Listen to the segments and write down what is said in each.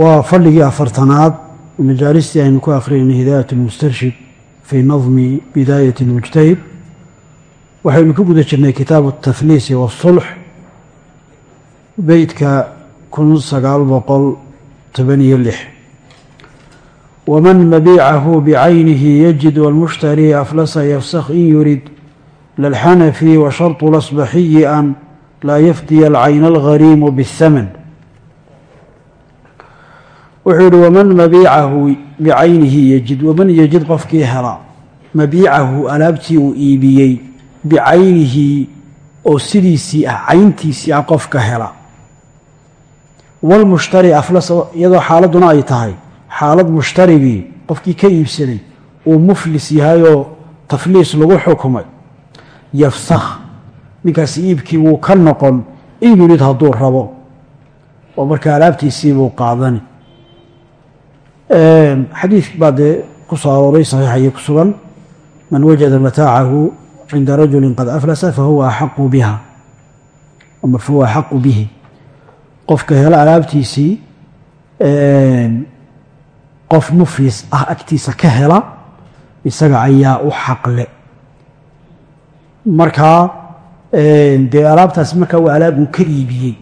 waa fadhigii afartanaad majaalistii aynu ku akhriyayna hidaayat lmustarshid fii nadmi bidaayat lmujtahid waxaynu ku guda jirnay kitaabu atafliisi waasulx beytka kun sagaal boqol toban iyo lix. Waman mabiicahu bicaynihi yajid walmushtari aflasa yafsakh in yurid. Lalxanafi wa sharطu lasbaxiyi an laa yafdiya alcayna alghariimu biاthaman wuxuu yihi waman mabiicahu bicaynihi yejid waman yejid qofkii hela mabiicahu alaabtii uu iibiyey bicaynihi oo sidiisii ah cayntiisii ah qofka hela walmushtari aflas iyadoo xaaladuna ay tahay xaalad mushtarigii qofkii ka iibsaday uu muflis yahayoo tafliis lagu xukumay. Yafsakh ninkaasi iibkii wuu ka noqon in yurid hadduu rabo. Oo marka alaabtiisii buu qaadani xadiid baa dee ku soo arooray saxiixayo ku sugan. Man wajada mataacahu cinda rajuli qad aflasa fahuwa axaqu biha. Ama fahuwa axaqu bihi. Qofka helo alaabtiisii qof muflis ah agtiisa ka hela isaga ayaa u xaqle. Markaa dee alaabtaasi markaa waa alaab uu ka iibiyey.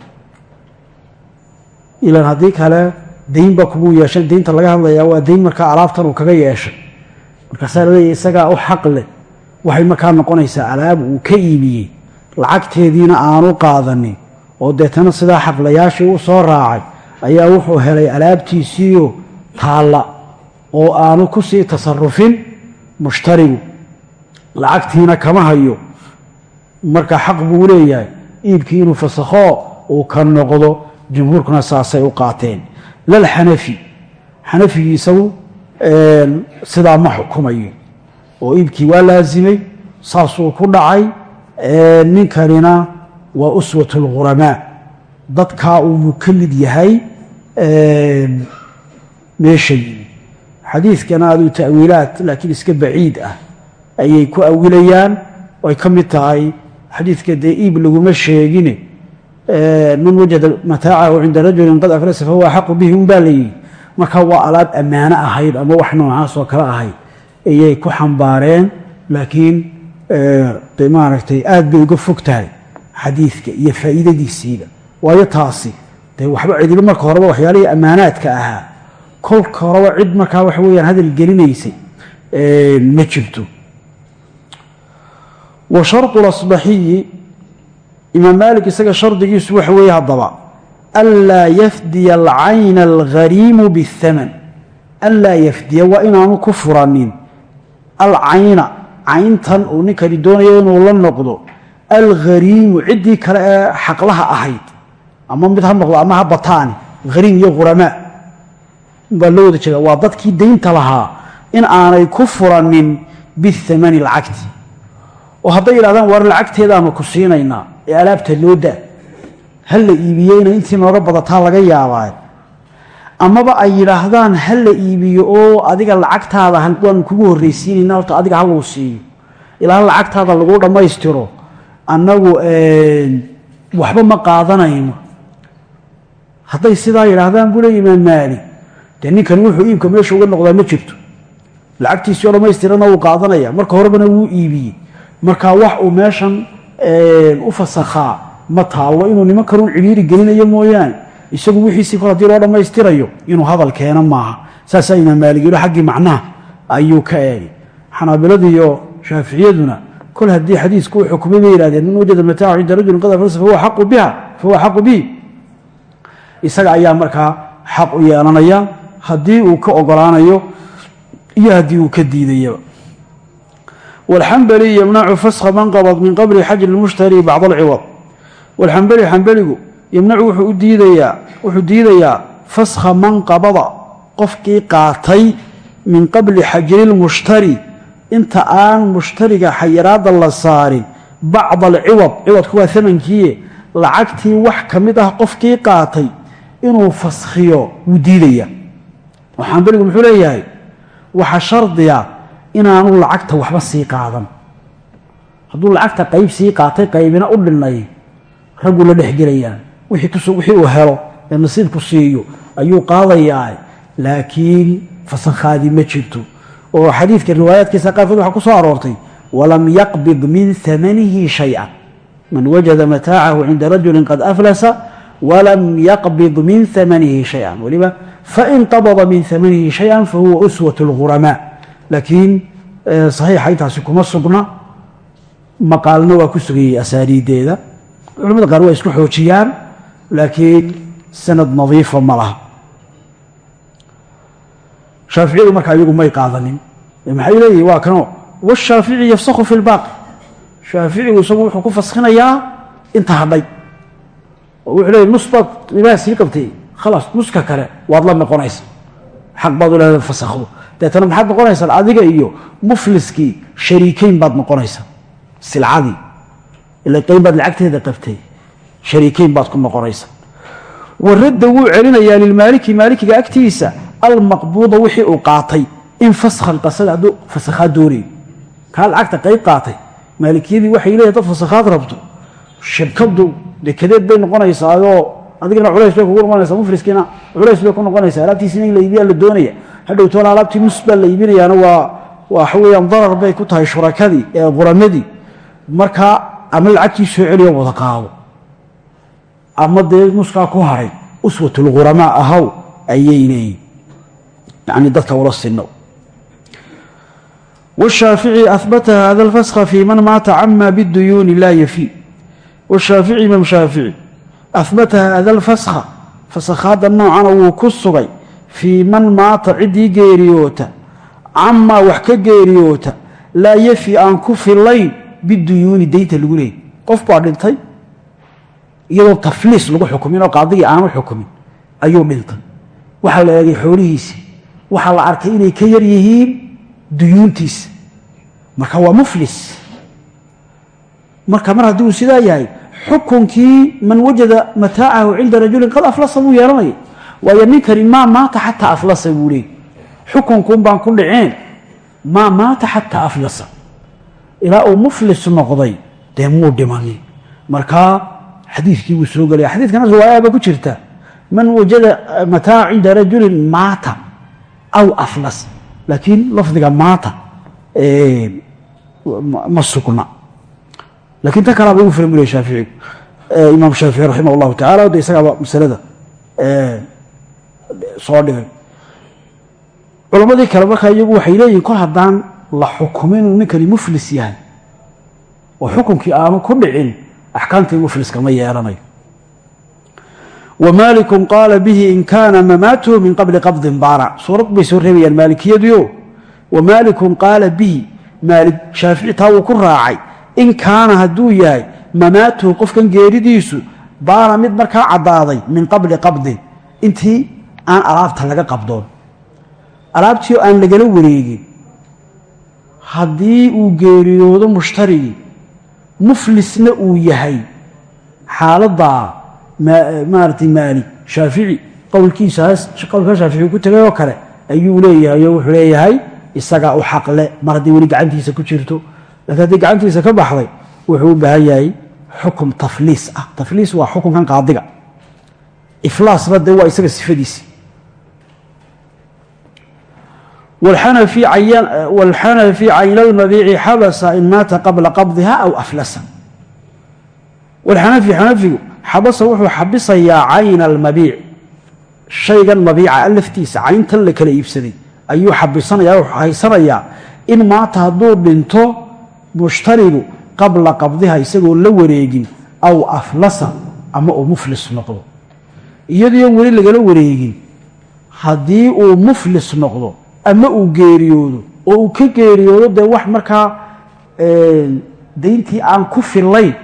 Ilan haddii kale dayn baa kugu yeeshan daynta laga hadlayaa waa dayn markaa alaabtan uu kaga yeeshay. Markaasaa laleeya isagaa u xaq leh waxay markaa noqonaysaa alaab uu ka iibiyey lacagteediina aanu qaadanin oo deetana sidaa xaqlayaashii u soo raacay ayaa wuxuu helay alaabtiisiiyo taalla oo aanu ku sii tasarufin mushtarigu. Lacagtiina kama hayo. Marka xaq buu leeyahay iibkii inuu fasakho uu ka noqdo jumhuurkuna saasay u qaateen lalxanafi. Xanafigii isagu sidaa ma xukumayo oo iibkii waa laasimay saasuu ku dhacay ninkanina waa uswat اlghuramaa dadkaa uu mukalid yahay meesha yimi xadiidkana aduu ta'wiilaad laakiin iska baciid ah ayay ku awilayaan ay ka mid tahay xadiidka dee iib laguma sheegine man wajada mataacahu cinda rajulin qad aflasa fahuwa axaqu bihi un baa layidhi marka waa alaab ammaano ahayd ama wax noocaas oo kale ahayd ayay ku xambaareen laakiin maaragtay aad bay uga fog tahay xadiidka iyo faa'iidadiisiiba. Waayo taasi dee waxba cidiba marka horeba waxyaalihii ammaanaadka ahaa kolka horeba cid markaa waxa weyaan hadal gelinaysay ma jirto imaam maalik isaga shardigiisu waxa weeye haddaba anlaa yafdiya alcayna alghariimu biاthaman anlaa yafdiya waa inaanu ku furanin. Alcayna cayntan uu ninkani doonayo inuu la noqdo alghariimu ciddii kale ee xaqlaha ahayd. Ama mid ha ama ha bataani hariim iyo khuramaa baa loo waa dadkii daynta lahaa in aanay ku furanin bihamani lacagti. Oo hadday yidhahdaan war lacagteedaanu ku siinaynaa ee alaabta loo daa ha la iibiyeyna intii nooga badataa laga yaabaa. Amaba ay yidhaahdaan ha la iibiyo oo adiga lacagtaada waanu kugu horraysiinayna horta adiga haluu siiyo. Ilaa lacagtaada lagu dhammaystiro annagu waxba ma qaadanayno. Hadday sidaa yidhaahdaan buu le imaam maali dee ninkani wuxuu iibka meesha uga noqdaa ma jirto. Lacagtiisii oo dhammaystirana wuu qaadanaya. Marka horebana wuu iibiyey. Marka wax uu meeshan u fasakhaa ma taallo inuu nimankanun cidhiiri gelinayo mooyaane. Isagu wixiisii kor haddii loo dhammaystirayo inuu hadal keeno maaha. Saasaa imaam maalig yidho xaggii macnaha ayuu ka eegay. Xanaabiladiiyo shaaficiyaduna kol haddii xadiisku u xukumay bay yihahdeen man wajada mataacu cinda rajulin qad aflasa fahuwa xaqu biha fahuwa xaqu bihi isaga ayaa markaa xaq u yeelanaya haddii uu ka ogolaanayo iyo haddii uu ka diidayaba wاlxambali ymnacu faskha man qabd min qabli xajri اlmushtari bacd alciwad wاlxambali xambaligu ymnacu wuxuu diidayaa faskha man qabada qofkii qaatay min qabli xajri lmushtari inta aan mushtariga xayiraadda la saarin bacd alciwad ciwadku waa amankiiye lacagtii wax ka mid ah qofkii qaatay inuu faskhiyo wuu diidaya waxaan berigu muxuu leeyahay waxa shardiya inaanu lacagta waxba sii qaadan. Hadduu lacagta qayb sii qaatay qaybina u dhinay raggu la dhexgelayaan wixii uu helo ee nasiibku siiyo ayuu qaadayaa. Laakiin fasakhaadii ma jirto. Oo xadiidka riwaayaadkiisa qaarkood waxaa ku soo aroortay walam yaqbid min amanihi shaya. Man wajada mataacahu cinda rajuli qad aflasa walam yaqbid min amanihi shaya weliba fain qabada min amanihi shaya fahuwa uswat اlghuramaa laakiin saxiixa intaasi kuma sugna. Maqaalna waa ku sugayey asaaniideeda culamada qaar waa isku xoojiyaan laakiin sanad nadiifa ma laha. Shaaficiyadu markaa iyagu may qaadanin. Maxay leeyihiin waa kano washaafici yafsakhu fi lbaaqi shaaficigu isagu wuxuu ku faskhinayaa inta hadhay. Wuxuu leeyahy nus baad imaha sii qabtay. Khalaas nuska kale waad la noqonaysa. Xaq baad u leedahay fasakhdo deetana maxaad noqonaysaa adiga iyo mufliskii shariikeyn baad noqonaysaa silcadii. Ila qeyn baad lacagteeda qabtay. Shariikeyn baad ku noqonaysa waradda wuu celinayaa lilmaaliki maalikiga agtiisa almaqbuuda wixii uu qaatay. In faskhan qasada hadduu fasakhaad doonayo kaa lacagta qayb qaatay. Maalikiyadii waxay leeyahay dad fasakhaad rabto. Shirkadu dekadeed bay noqonaysaayoo adigana culays bay kugu noqonaysaa mufriskiina culays bay ku noqonaysaa. Alaabtiisina in la iibiyaa la doonaya hadhowtoona alaabtii nus baa la iibinayaana waa waxa weeyaan darar bay ku tahay shurakadii ee quramadii markaa ama lacagtii soo celiyo wada qaado. Ama dee nuskaa ku haray uswatulghuramaa ahaw ayay leeyihiin yani dadka ula sinno. Washaafici ahbata hada alfaskha fii man maata cama biduyuuni laa yafi. Washaafici imaam shaafici ahbata hada alfaskha fasakhaadda noocana wuu ku sugay fii man maata ciddii geeriyoota camaa wax ka geeriyoota laa yafi aan ku filayn biduyuuni daynta lagu leeyay qof baa dhintay iyadoo tafliis lagu xukumin oo qaadigii aanu xukumin ayuu dhintay. Waxaa la eegay xoolihiisi waxaa la arkay inay ka yar yihiin duyuuntiisa marka waa muflis. Marka mar haddii uu sidaa yahay xukunkii man wajada mataacahu cinda rajulin qad buu yeelanaya waayo ninkani maa maata xataa aflasa buu leey xukunkuun baan ku dhaceen maa maata xataa aflasa. Ilaa uu muflis noqday dee muu dhimanin markaa xadiikii wuu soo gelaya. Xadiikana riwaayaba ku jirta man wajada mataaca cinda rajulin maata aw aflas. Laakiin lafdiga maata ma sugna. Lakiin tan kalaaba ugu filan bulaya shaaficigu imaam shaafici raximah allahu tacala de isagaaba masalada soo dhigay. Culammadii kale markaa iyagu waxay leeyihiin kol haddaan la xukumin inuu ninkani muflis yahay oo xukunkii aanu ku dhicin axkaamtii mufliska ma yeelanayo. Wmaaliku qaala bihi in kaana mamaatuhu min qabli qabdin baana suurad bay soo reebayaan maalikiyadiio wamaalikun qaala bihi maalik shaafici taa wuu ku raacay in kaana hadduu yahay mamaatuhu qofkan geeridiisu baana mid markaa caddaaday min qabli qabdin. Intii aan alaabta laga qabdoon. Alaabtii oo aan lagala wareegin. Haddii uu geeriyoodo mushtarigii muflisna uu yahay. Xaaladdaa maaratay maali shaafici qowlkiisaas qowlka shaafici ku tegay oo kale ayuu leeyahay oo wuxuu leeyahay isagaa u xaqle mar haddii weli gacantiisa ku jirto. Laakiin haddii gacantiisa ka baxday wuxuu u baahan yahay xukum tafliis ah. Tafliis waa xukunkan qaadiga. Iflaasna dee waa isaga sifadiisi wاlxanafi cayna اlmabiici xabasa in maata qabla qabdiha aw aflasa wlxanafi xanafigu xabasa wuxuu xabisayaa cayna almabiic shaygan mabiica laftiisa cayntan la kala iibsaday ayuu xabisanaya wuxuu haysanayaa in maanta hadduu dhinto mushtarigu qabla qabdiha isagoo la wareegin aw aflasa ama uu muflis noqdo iyadiion weli lagala wareegin haddii uu muflis noqdo ama uu geeriyoodo oo uu ka geeriyoodo dee wax markaa dayntii aan ku fillayn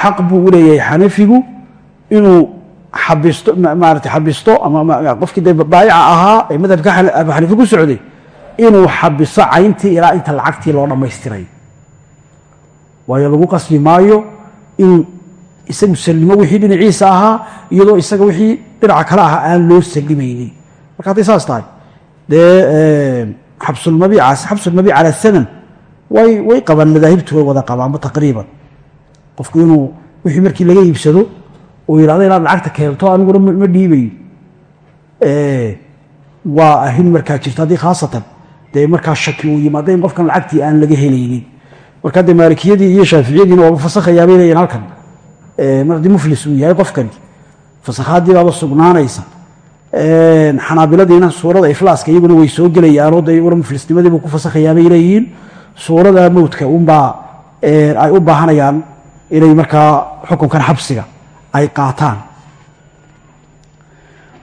xaq buu u leeyahay xanafigu inuu xabisto maarata xabisto ama qofkii dee baayica ahaa ee madhabka xaniife ku socday inuu xabiso cayntii ilaa inta lacagtii loo dhammaystiray. Waayo lagu qasbi maayo inuu isagu sallimo wixii dhinaciisa ahaa iyadoo isaga wixii dhinaca kale ahaa aan loo sallimaynin marka hadday saas tahay dee xabsulmabiicaas xabsulmabiic cala saman way way qabaan madaahibtu way wada qabaanba taqriiban. Qofku inuu wixii markii laga iibsado uu yidhahdo inaad lacagta keento aniguna ma dhiibayo waa arrin markaa jirta haddii khaasatan dee markaa shaki uu yimaado in qofkan lacagtii aan laga helaynin. Markaa dee maalikiyadii iyo shaaficiyadiina waaba fasakhayaa bay leeyihiin halkan. Mar haddii muflis uu yahay qofkani fasakhaadii baaba sugnaanaysa xanaabiladiina suurada iflaaska iyaguna way soo gelayaanoo dee iyaguna muflisnimadii buu ku fasakhayaa leeyihiin. Suurada mowdka unbaa ay u baahanayaan inay markaa xukunkan xabsiga ay qaataan.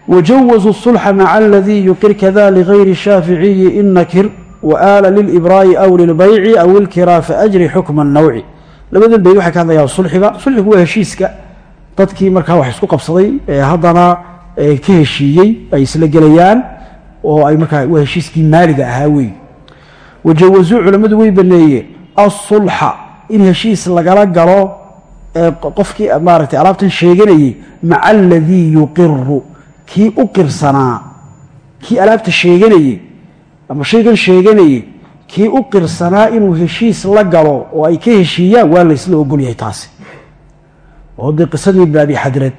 Wajawazuu sulxa maca aladii yuqir kada ligayri shaaficiyi in nakir waaala lilibraa'i aw lilbayci aw ilkiraa faajri xukma nawci labadan bayd waxay ka hadlayaan sulxiga. Sulxigu waa heshiiska. Dadkii markaa wax isku qabsaday haddana ka heshiiyey ay isla gelayaan oo ay markaa waa heshiiskii maaliga ahaa wey wajawazuu culammadu way baneeyeen. Asulxa in heshiis lagala galo qofkii maaragtay alaabtan sheeganayey maca aladii yuqiru kii u qirsanaa kii alaabta sheeganayey ama shaygan sheeganayey kii u qirsanaa inuu heshiis la galo oo ay ka heshiiyaan waa laysla ogolyahay taasi. Oo dee qisadii ibn abi xadred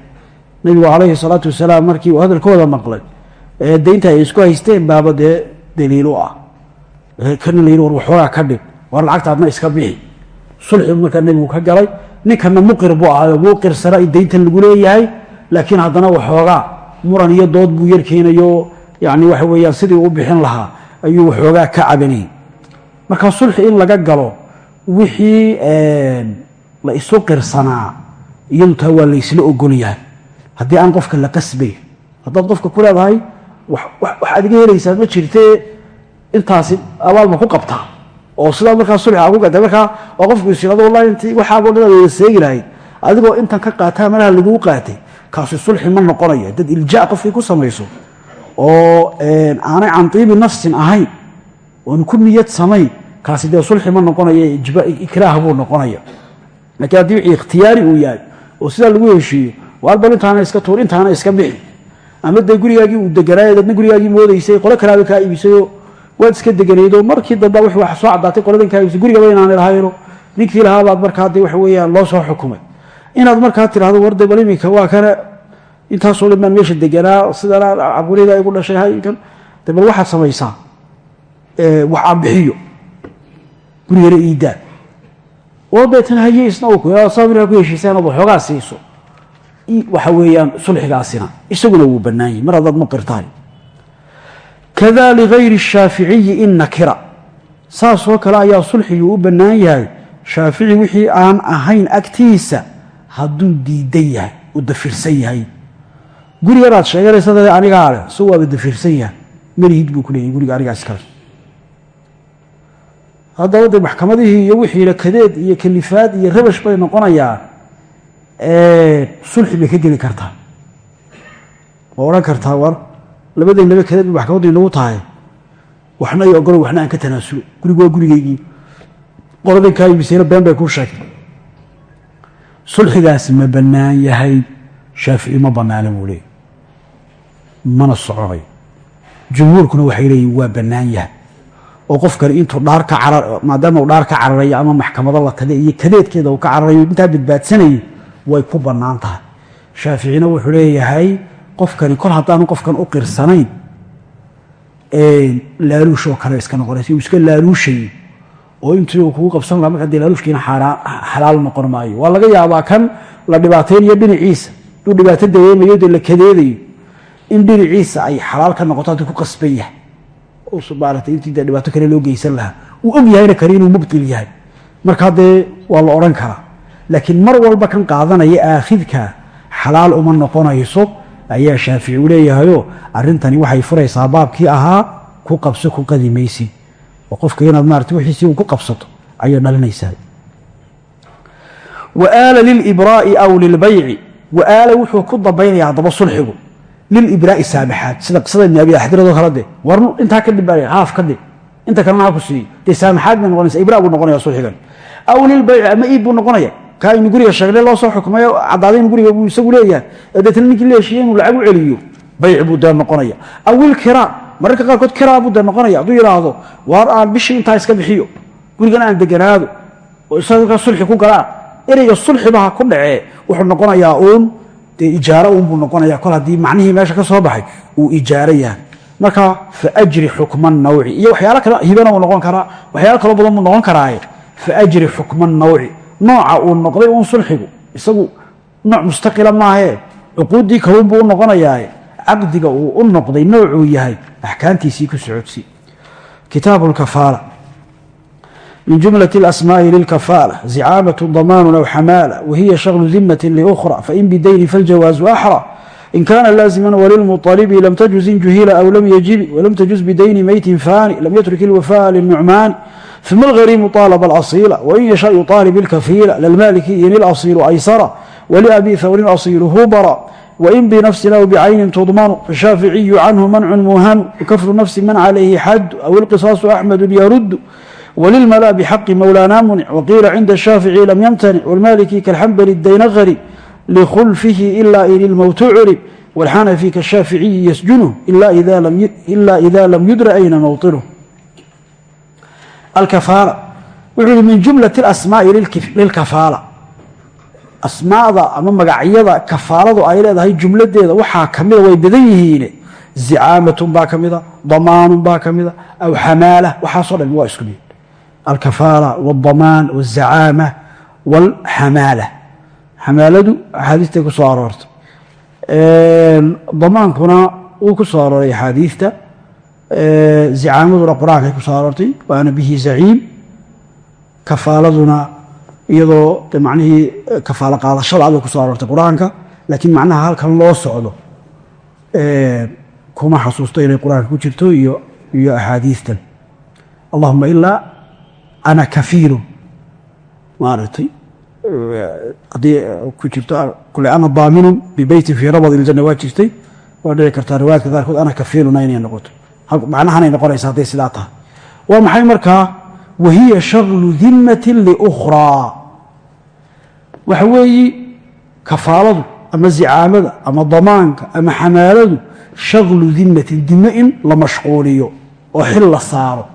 nabigu calayhi salaatu wasalaam markii uu hadalkooda maqlay ee daynta ay isku haysteen baaba dee daliil u ah. Kana la yidhi war waxoogaa ka dhig war lacagtaadna iska bixi. Sulxibu markaa nebigu ka galay ninkana muqir buu ahaayo wuu qirsanaa in dayntan lagu leeyahay laakiin haddana waxoogaa muran iyo dood buu yarkeenayo yani waxa weeyaan sidii u bixin lahaa ayuu waxoogaa ka cabanayay marka sulxi in laga galo wixii la isu qirsanaa iyadu taa waa laysla ogol yahay haddii aan qofka la qasbay haddaad qofka ku leedahay waxaad iga helaysaa ma jirtee intaasi abaalma ku qabtaa. Oo sidaa markaa sulxa ku gata markaa oo qofku is yidhahdo wallahi intii waxaaboo dhan wada seegi lahayd adigoo intan ka qaataa malaha laguu qaatay kaasi sulxi ma noqonaya dad ilja qofkii ku samayso oo aanay can nafsin ahayn oon ku niyad samayn kaasi dee sulxi ma noqonaya ikraah buu noqonaya laakiin haddii wixii ikhtiyaari uu yahay oo sidaa lagu heshiiyo waar bal intaana iska tuur intaana iska bixi. Ama dee gurigaagii uu deganaayo dadna gurigaagii moodaysay qolo kalaaba kaa iibisayoo waad iska deganaydo. Markii dambe w wax soo caddaatay qoladan kaa iibisay. Gurigaba inaanay lahayno ninkii lahaabaad markaa dee waxa weeyaan loo soo xukumay. Inaad markaa tidhahdo warde bal iminka waa kana. Intaasoo dhan meesha deganaa sidana caburida igu dhashay haykan de bal waxaad samaysaa wax aan bixiyo. Gurigana iidaa. Oo deetan haye isna sabirkaa ku heshiisaan ood waxoogaa siiso waxa weeyaan sulxigaasina. Isaguna wuu bannaan yahi mar haddaad muqir tahay kada ligayri shaaficiyi in nakira. Saasoo kale ayaa sulxigii u bannaan yahay. Shaafici wixii aan ahayn agtiisa hadduu diidan yahay u dafirsan yahay. Guri yaraad sheeganaysa dee anigaa leh so waaba dafirsan yahay. Melihid buu ku guriga anigaa iskale haddaba dee maxkamadihii iyo wixiina kadeed iyo kalifaad iyo rabash bay noqonayaan sulxi bay ka geli kartaa waa odhan kartaa war labadaynaba kadeed bay maxkamaddu inagu tahay. Waxna i ogolo waxna aan ka tanaasulo gurigu waa gurigaygii. Qoladan kaa iibisayna been bay kuu sheegtay. Sulxigaasi ma bannaan yahay. Shaafici ma bannaana buu leeyay mana soconayo jumhuurkuna waxay leeyihiin waa bannaan yahay. Oo qofkani intuu dhaar ka maadaama uu dhaar ka cararayo ama maxkamado la taga iyo kadeedkeeda uu ka cararayo intaa badbaadsanayay way ku bannaan tahay. Shaaficina wuxuu leeyahay qofkani kol haddaanu qofkan u qirsanayn laaluush oo kale iska noqonaysa iska laaluushayo oo intii uu kugu qabsan laha marka dee laaluushkiina xalaal noqon maayo. Waa laga yaabaa kan la dhibaataynayo dhinaciisa. Duu dhibaato dareemayo dee la kadeedayo in dhinaciisa ay xalaal ka noqoto hadduu ku qasban yahay. Maarata intii dee dhibaato kale loo geysan lahaa. Uu og yahayna kale inuu mubtil yahay. Markaa dee waa la odhan karaa laakiin mar walba kan qaadanaya aakhidka xalaal uma noqonayso ayaa shaafici u leeyahayoo arrintani waxay furaysaa baabkii ahaa ku qabso ku qadi maysid oo qofka inaad maarata wixiisi uu ku qabsato ayay dhalinaysaa. Wa aala lilibraa'i aw lilbayci waaala wuxuu ku dambaynaya haddaba sulxigu. Lilibraa'i saamaxaad sida qisada abi axdirado kale de war intaa kadib baa haaf kadib inta kalena ha siiyo dee saamaxaad bay noqonaysa ibraa buu noqonaya sulxigan. Aw lilbayci ama iib buu noqonaya kaa inu guriga sheegnay loo soo xukumayo caddaaday inu guriga buu isagu leeyahay ee ninkii la inuu lacag u celiyo bayc buu dee noqonaya. Aw ilkiraa mararka qaarkood kiraa buu dee noqonaya hadduu yidhaahdo waar aan bishii intaa iska bixiyo gurigan aan deganaado oo isaga sulxi ku galaan ereyga sulxibaha ku dhacee wuxuu noqonayaa uun dee ijaaro uunbuu noqonaya. Kol haddii macnihii meesha ka soo baxay uu ijaaro yahay. Marka faajri xukma nawci iyo waxyaalo kale hibana uu noqon karaa waxyaalo kaloo badan buu noqon karaaye. Faajri xukma nawci nooca uu noqday uun sulxigu isagu nooc mustaqila maahee cuquuddii kalunbuu u noqonayaaye caqdiga uu u noqday noocuu yahay axkaamtiisii ku socodsi kitaabu lkafaala من جملة الأسماء للكفالة زعامة ضمان أو حمالة وهي شغل ذمة لأخرى فإن بدين فالجواز أحرى إن كان لازما وللمطالب لم تجز إن جهيل أو لم يجب ولم تجز بدين ميت فاني لم يترك الوفاء للنعمان ثم الغريم طالب الأصيلة وإن يشاء يطالب الكفيلة للمالكي إن الأصيل أيسر ولأبي ثور الأصيل هبر وإن بنفس أو بعين تضمن فالشافعي عنه منع مهن وكفر نفس من عليه حد أو القصاص أحمد يرد وللملا بحق مولانا منع وقيل عند الشافعي لم يمتنع والمالكي كالحنبل الدينغري لخلفه إلا إن الموت عرب والحنفي كالشافعي يسجنه إلا إذا لم إلا إذا لم يدر أين موطنه الكفالة wuxuu min jumlaة الأsmaaءi lilkafaala asmaada ama magacyada kafaaladu ay leedahay jumladeeda waxaa kamida way badan yihiin zicaamatun baa kamida damaanun baa kamida aw xamaala waxaasoo dhan waa isku mid alkafaala wاdamaan wالzacaama wاlxamaala xamaaladu axaadiistay ku soo aroortay damaankuna wuu ku soo arooray axaadiista zicaamaduna qur'aankay ku soo aroortay waana bihi zaciim kafaaladuna iyadoo de macnihii kafaalo qaadashada abay ku soo aroortay qur'aanka laakiin macnaha halkan loo socdo kuma xasuusto inay qur'aanka ku jirto iyo iyo axaadiistan. Allahuma ilaa ana kafiilu maaragtay haddii ku jirto kule ana daaminun bibeytin fii rabad iljanna waa jirtay waa dhici kartaa riwaayadka qaarkood ana kafiiluna inay noqoto macnahanay noqonaysa hadday sidaa tahay. Waa maxay markaa wahiya shaglu dimmati liukhraa. Waxa weeyi kafaaladu ama zicaamada ama damaanka ama xamaaladu shaglu dimmatin dimo in la mashquuliyo oo xil la saaro.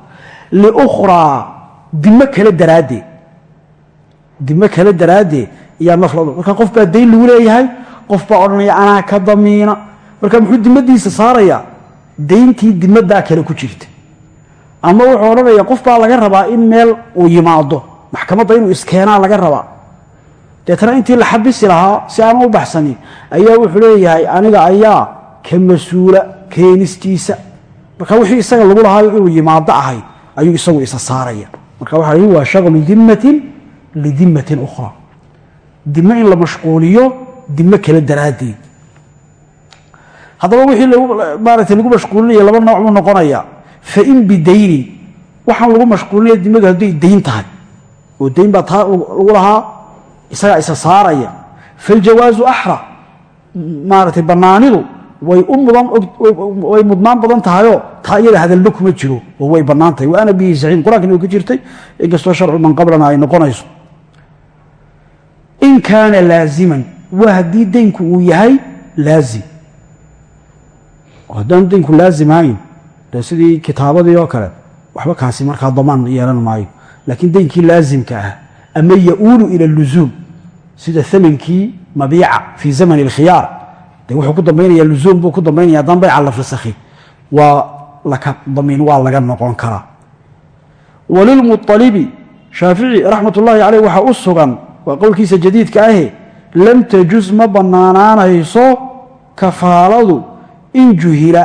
Liukhraa dimo kale daraaddeed. Dimo kale daraaddeed ayaa naf marka qof baa dayn lagu leeyahay qof baa odhanaya anaa ka damiina. Marka muxuu dimadiisa saarayaa dayntii dimadaa kale ku jirta ama wuxuu odhanaya qof baa laga rabaa in meel uu yimaado maxkamadda inuu iskeenaa laga rabaa. Deetana intii la xabisi lahaa si aan u baxsanin ayaa wuxuu leeyahay aniga ayaa ka mas'uula keenistiisa marka wixii isaga lagu lahaayo inuu yimaado ahay ayuu isagu isa saaraya. Marka waxa i waa shaqlu dimatin lidimatin ukhra dimo in la mashquuliyo dimo kale daraaddeed haddaba wixii maaragtay lagu mashquulinaya laba nooc buu noqonaya. Fain bidaynin waxaan lagu mashquulinaya dimadu hadday dayn tahay. Oo dayn baa taa lagu lahaa isagaa isa saaraya. Faljawaazu axra maaragtay bannaanidu way u way mudnaan badan tahayoo taa iyada hadallo kuma jiro oo way bannaan tahay. Wa ana bihi saciin ka jirtay inkastoo sharcu man qablana ay noqonayso. In kaana laaziman waa haddii daynku uu yahay laazim haddaan daynku laazimahayn dee sidii kitaabadii oo kale waxba kaasi markaa damaan yeelan maayo. Laakiin daynkii laazimka ah ama ya-uulu ila luzuum sida amankii mabiica fii zamani اlkhiyaar de wuxuu ku dambaynaya luzuum buu ku dambaynaya haddaan bayca la fasakhi waa laka damiin waa laga noqon karaa. Walilmuطalibi shaafici raxmat ullaahi caleyh waxaa u sugan waa qowlkiisa jadiidka ahe lam tajuz ma bannaanaanayso kafaaladu in juhila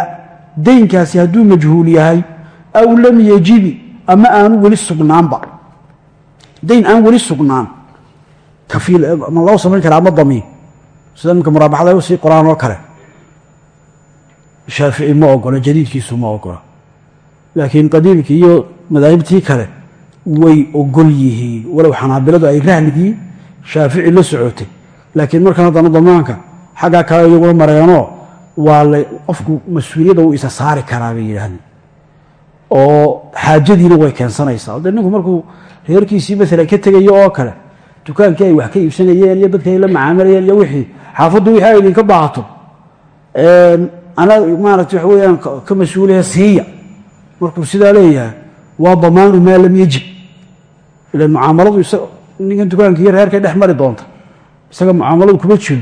daynkaasi hadduu majhuul yahay aw lam yajibi ama aanu weli sugnaanba. Dayn aan weli sugnaan. Ma loo samayn karaa ama damiin. Sida imika muraabaxada u sii qoraan oo kale. Shaafici ma ogola jadiidkiisu ma ogola laakiin qadiimkii iyo madaahibtii kale way ogol yihiin. Walow xanaabiladu ay rahligii shaafici la socotay. Laakiin markan haddana damaanka xaggaa kale iyaguna mareenoo waa la qofku mas'uuliyadda uu isa saari karaa bay yidhaahdeen oo xaajadiina way keensanaysaa. De ninku markuu reerkiisii maalan ka tegayo oo kale dukaankii ay wax ka iibsanayeen iyo dadkii ay la macaamilayeen iyo wixii xaafaddu wixii ay idinka baahato. Anaa maarata waxa weyaan ka mas'uulaha siiya. Markuu sidaa leeyahay waa damaanu maa lam yajib ilan mucaamaladu ninkan dukaanka iyo reerkay dhex mari doonta isaga mucaamaladu kuma jiro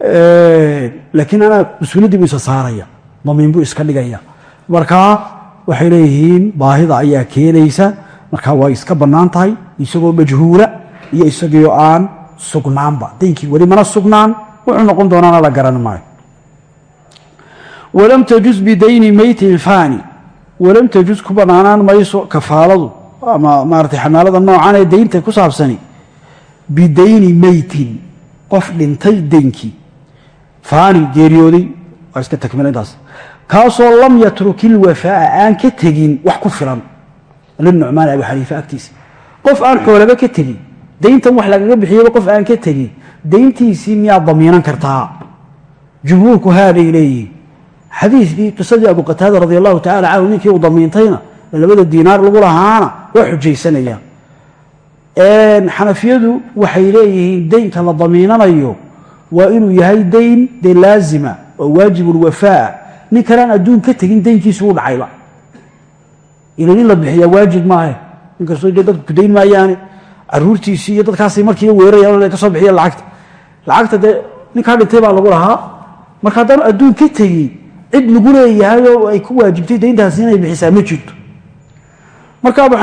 laakiin anaa mas'uuliyaddii buu isa saaraya damiin buu iska dhigaya. Markaa waxay leeyihiin baahida ayaa keenaysa markaa waa iska bannaan tahay isagoo majhuula iyo isagiio aan sugnaanba. Daynkii weli mana sugnaan wuxuu noqon doonaana la garan maayo. Walam tajuz bidayni meytin fani walam tajuz ku bannaanaan mayso kafaaladu ama maarata xamaalada noocan ee daynta ku saabsani. Bidayni meytin qof dhintay daynkii faani geeriyooday waa iska takmila intaas. Kaasoo lam yatruk ilwafaa'a aan ka tegin wax ku filan. Linucmaan abi xaniifa agtiisa. Qof aan xoolaba ka tegin dayntan wax lagaga bixiyaba qof aan ka tegin dayntiisii miyaad damiinan kartaa? Jumhuurku haabay leeyihiin xadiidkii qisadii abu qataada radi allahu tacala canhu ninkii uu damiintayna labada diinaar lagu lahaana waa xujaysanayaan xanafiyadu waxay leeyihiin daynka la damiinanayo waa inuu yahay dayn dee laazima oo waajibulwafaa nin kalaan adduun ka tegin daynkiisu u dhacayba ilan in la bixiyaa waajib maahe. Inkastoo de dadku kudayn maayaane caruurtiisii iyo dadkaasay markiiba weerarayaan ka soo bixiya lacagta. Lacagta dee ninkaa dhintay baa lagu lahaa. Marka haddaan adduun ka tegin cid lagu leeyahay oo ay ku waajibtay dayntaasi inay bixisaa ma jirto. Marka abu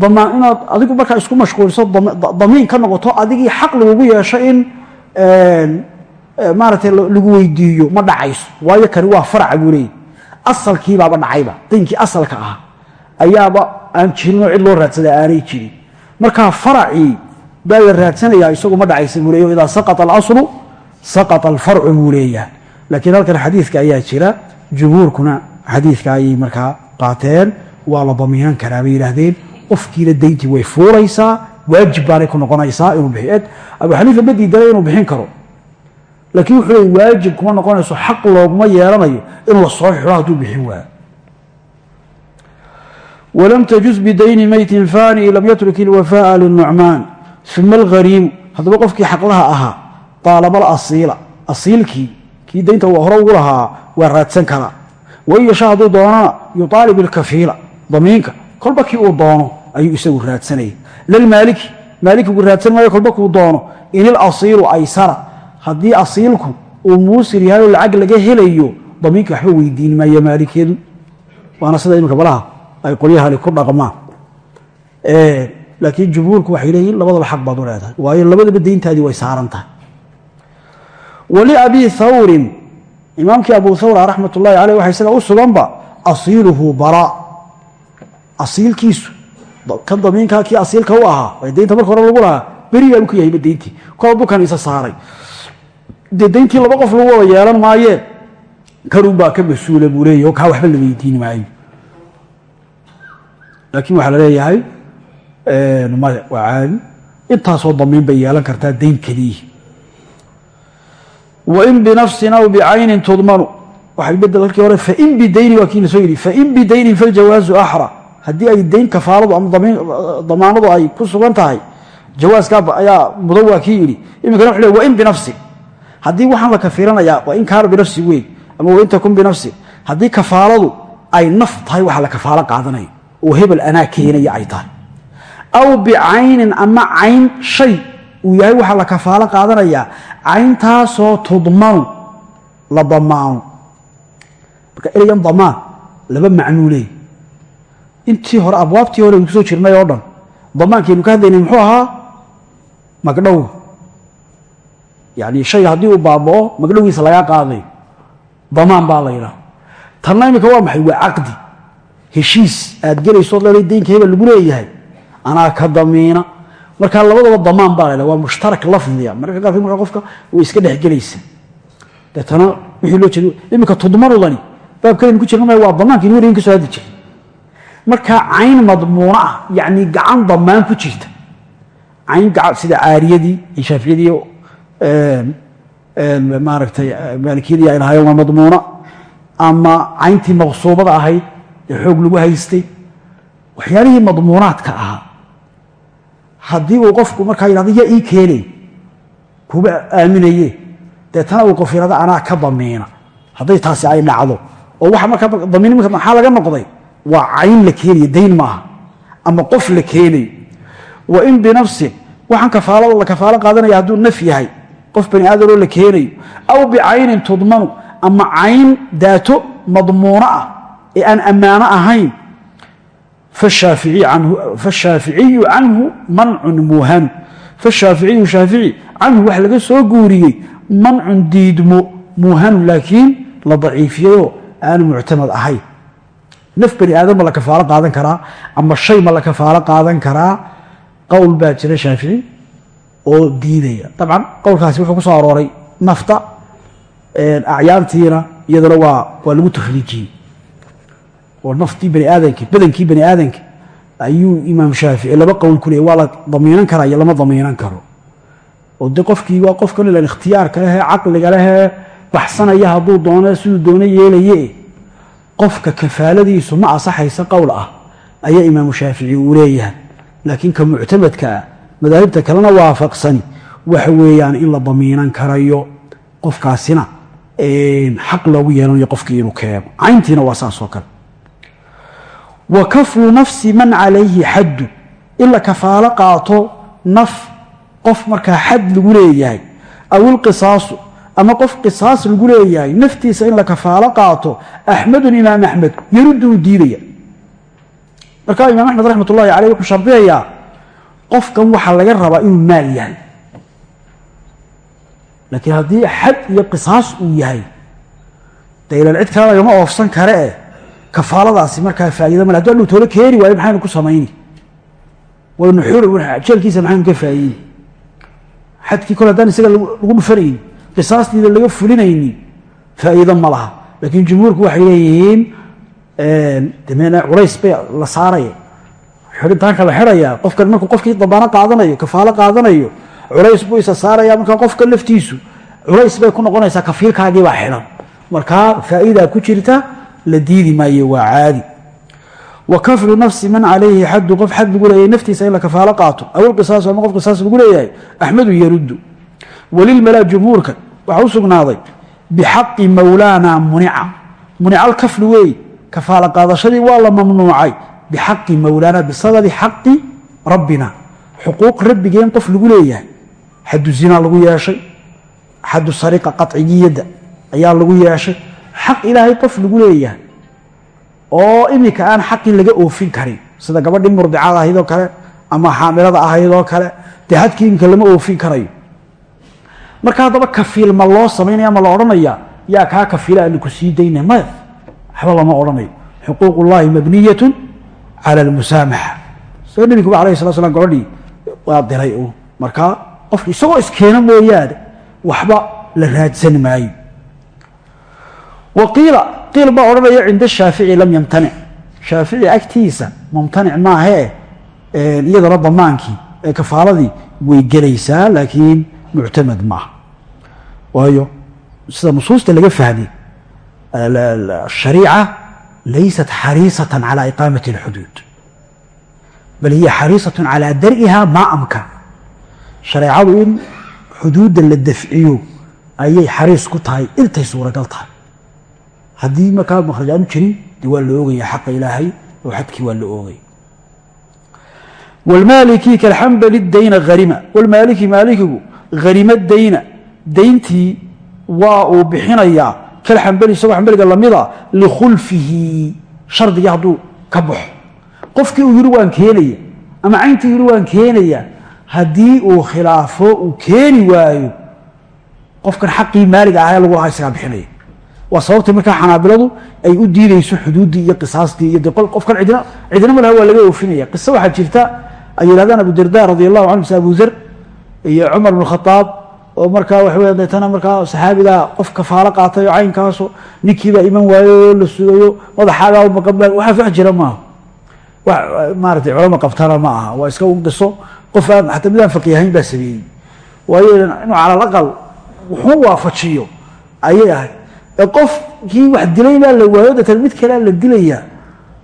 damaan inaad adigu markaa isku mashquuliso damiin ka noqoto adigii xaq lagugu yeesho in maaragtay lagu weydiiyo ma dhacayso. Waayo kani waa faraca buu leeyahy asalkiibaaba dhacayba. Daynkii asalka ah ayaaba aan jirinoo cid loo raadsada aanay jirin. Markaa faracii baa la raadsanayaa isagu ma dhacaysa buu leeyahy idaa saqata alaslu saqata alfarcu buu leeyahay. Laakiin halkan xadiidka ayaa jira. Jumhuurkuna xadiidka ayay markaa qaateen. Waa la damiinan karaa bay yidhaahdeen qofkiina dayntii way fuulaysaa waajib baanay ku noqonaysaa inuu bixiyo abu xaniifa ma diidana inuu bixin karo. Laakiin wuxuu leey waajib kuma noqonayso xaq looguma yeelanayo in la soo xiro hadduu bixin waayo. Walam tajuz bidayni meytin fani lam yatruk ilwafaa'a linucmaan uma alghariimu haddaba qofkii xaqlaha ahaa daalabal asiila. Asiilkii kii daynta hore ugu lahaa waa raadsan karaa. Wain yasha hadduu doonana yuaalib ilkafiila damiinka. Kolba kii uu doono ayuu isagu raadsanaya lalmaaliki maalikigu raadsan maayo kolba kuu doono in ilasiilu aysara. Haddii asiilku uu muusir yahay lacag laga helayo damiinka waxba weydiin maayo maalikiyadu waana sida iminka balaha ay qolyahani ku dhaqmaan laakiin jumhuurku waxay leeyihiin labadaba xaq baad u leedahay waayo labadaba dayntaadii way saaran tahay. Waliabi thawrin imaamkii abu thawra raxmat ullahi waxa isaga u suganba asiiluhu bara. Asiilkiisu kan damiinkaa kii asiilka u ahaa ee daynta marka hore lagu lahaa berigaa u ka yahayba dayntii. Kol bukan isa saaray. Dee dayntii laba qof lagu wada yeelan maayee kanun baa ka mas'uula buu leeyahy oo kaa waxba la weydiin maayo. Laakiin waxaa la leeyahay maya waa caadi. Intaasoo damiin bay yeelan kartaa dayn keliyi wain binafsin aw bicaynin tudmanu. Waxay bedel halkii hore fain bidayni waa kii la soo yidhi fain bidaynin faljawaazu axra haddii ay dayn kafaaladu ama damaanadu ay ku sugan tahay jawaaskaa ayaa mudan waa kii yidhi iminkana wuxu le wain binafsin haddii waxaan la kafiiranayaa waa in kaana binafsi weyn ama wain takun binafsi haddii kafaaladu ay naf tahay waxa la kafaalo qaadanaya oo hebel anaa keenaya ay tahay. Aw bicaynin ama cayn shay uu yahay waxaa la kafaalo qaadanayaa cayntaasoo tudmanu la damaano. Marka ereygan damaan laba macnuu intii hore abwaabtii hore aynu ku soo jirnay oo dhan. Damaankaynu ka hadlaynay muxuu ahaa? Magdhowga yani shayga haddii uu baabao magdhowgiisa lagaa qaadayo damaan baa la yidhaha tanna iminka waa maxay? Waa caqdi. Heshiis aad gelaysood leeday daynka lagu leeyahay. Anaa ka damiina. Markaa labadaba damaan baa la waa mushtarak lafdiga mararka qaarkood markaa qofka way iska dhexgelaysa deetana wixii loo jeedo iminka tudmanudani baabkalaynu ku jirna waa damaanka inu weligan ka hadli jiray markaa cayn madmuuno ah yacni gacan damaan ku jirta. Sida caariyadii iyo shaaficiyadii maaragtay maalikiyadii ay lahaayeen waa madmuuna ama cayntii maqsuubada ahayd ee xoog lagu haystay waxyaalihii madmuunaadka ahaa haddii uu qofku markaa yidhahdo ya ii keenay kuma aaminaye deetana uu qof yidhahdo anaa ka damiina. Hadday taasi ay dhacdo oo waxa markaa damiin maxaa laga noqday waa cayn la keenayo dayn maaha. Ama qof la keenayo wa in binafsin waxaan kafaalada la kafaalo qaadanaya hadduu naf yahay. Qof bani aadanoo la keenayo aw bicaynin tudmanu ama cayn daato madmuuno ah ee ahayn. Fashaaficiyu canhu mancun muuhanu fashaaficiyu shaafici canhu wax laga soo guuriyey mancun diidmo muuhanu laakiin la daciifiyayoo aanu muctamad ahayn naf bani aadam ma la kafaalo qaadan karaa ama shay ma la kafaalo qaadan karaa? Qowl baa jira shaafici oo diidaya. Dabcan qowlkaasi wuxuu ku soo arooray nafta acyaantiina iyaduna waa waa lagu takhriijiyey. Oo naftii bani aadamka badankii bani aadamka ayuu imaam shaafici laba qowl ku waa la damiinan karaa iyo lama damiinan karo. Oo de qofkii waa qofkan ilan ikhtiyaarka lehee caqliga lehee baxsanaya hadduu doono siduu doono yeelaye qofka kafaaladiisu ma asaxaysa qowl ah ayaa imaamu shaafici uu leeyahay. Laakiin ka muctamadka ah madaahibta kalena waafaqsani waxa weeyaan in la damiinan karayo qofkaasina xaq loogu yeelanayo qofkii inuu keeno. Cayntiina waa saas oo kale. Wa kaflu nafsi man calayhi xaddu. In la kafaalo qaato naf qof markaa xad lagu leeyahay aw ilqisaasu ama qof qisaas lagu leeyahay naftiisa in la kafaalo qaato axmedun imaam axmed yaruddu uu diidaya. Markaa imaam axmed raxmat ullahi wuxuu shardiyayaa qofkan waxaa laga rabaa inuu maal yahay. Laakiin haddii xad iyo qisaas uu yahay dee cid kale lagama oofsan kare eh. Kafaaladaasi markaa faa'iida male hadu adhow toolo keeni waayo maxaynu ku samayni? Waynu jeelkiisa maxaynu ka faa'iidi xadkii kole haddaan isaga lagu dhufanayni qisaastiida laga fulinayni faa'iido ma laha. Laakiin jumhuurku waxay leeyihiin de culays bay la saaraya. Xidhitaanka la xidhayaa qofkan markuu qofkii dabaano qaadanayo kafaalo qaadanayo culays buu isa saaraya markaa qofka laftiisu. Culays bay ku noqonaysaa kafiilkaagii baa xidhan. Markaa faa'iidaa ku jirta la diidi maayo waa caadi. Wa kaflu nafsi man calayhi xaddu qof xad lagu leeyahay naftiisa in la kafaalo qaato. Aw ilqisaasu ama qof qisaas lagu leeyahay? Axmedu yaruddu walilmalaa jumhuurka waxaa u sugnaaday bixaqi mawlaana munica. Munica alkaflu weey kafaalo qaadashadii waa la mamnuucay bixaqi mawlaana bisababi xaqi rabbina. Xuquuq rabbigeen qof lagu leeyahay xaddu zinaa lagu yeeshay xaddu sariqa qacigiyadda ayaa lagu yeeshay. Xaq ilaahay qof lagu leeyahay oo iminka aan xaqii laga oofin karin sida gabadhii murdicada ahayd oo kale ama xaamilada ahayd oo kale dee lama oofin karayo marka haddaba kafiil ma loo samaynaya ma la odhanaya? Yaa kaa kafiila aanu ku sii dayna maya waxba lama odhanayo. Xuquuq ullahi mabniyatun cala almusaamaxa. Soo nebiguba alayh sala slam gabadhii waa diray uun markaa qofki isagoo iskeena mooyaane waxba la raadsan maayo. Wa qiila qiil baa odhanaya cinda shaafici lam yamtanic. Shaafici agtiisa mumtanic maahee iyadana damaankii ee kafaaladii way gelaysaa laakiin muctamad waayo sida nusuusta laga fahmay ashariica laysat xariisatan calaa iqaamati اlxuduud bal hiya xariisatun calaa dar'iha maa amkan shareecadu in xuduudda la dafciyo ayay xariis ku tahay intay suuragal tahay haddii markaa makhraj aanu jirin dee waa la oogaya xaqa ilaahay oo xadkii waa la oogaya wlmaaliki kalxambali dayna harima wlmaaliki maalikigu harima dayna dayntii waa uu bixinayaa kalxambali isagoo xambaliga lamida likhulfihi shardigii hadduu ka baxo. Qofkii uu yidhi waan keenaya ama cayntii yidhi waan keenaya haddii uu khilaafo uu keeni waayo qofkan xaqii maaliga ahaa ee lagu lahaa isagaa bixinaya. Waa sababtay markaa xanaabiladu ay u diideyso xuduuddii iyo qisaastii iyo qofkan cidina cidina malaha waa laga oofinaya. Qiso waxaa jirta ay yidhahdaan abu darda radi allahu canhu mise abu zar iyo cumar bn khadaab oo markaa waxa weya deetana markaa saxaabigaa qof kafaalo qaatay oo caynkaaso ninkiibaa iman waayo la sugayo madaxaagaa maqabla waxaas wax jira maaha maarata culama qabtana ma aha. Waa iska ugdiso qof aan xataa midaan faqiihayn baa sameeyey. Waayo inuu cala alaqal wuxuu waafajiyo. Ayay ahay. Ee qofkii wax dilay baa la waayo deetana mid kalea la dilayaa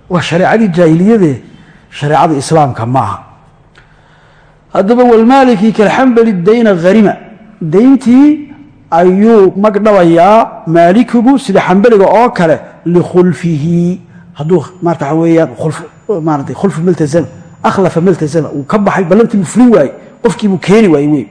waa shareecadii jaahiliyadee shareecada islaamka ma aha. Haddaba walmaaliki kalxambali dayna harima dayntii ayuu magdhabayaa maalikigu sida xambaliga oo kale likhulfihi. Hadduu maarata waxa weeyaan maarata khulfu maltazama akhlafa maltazama uu ka baxay ballantiibuu fulin waaye qofkiibuu keeni waaye wey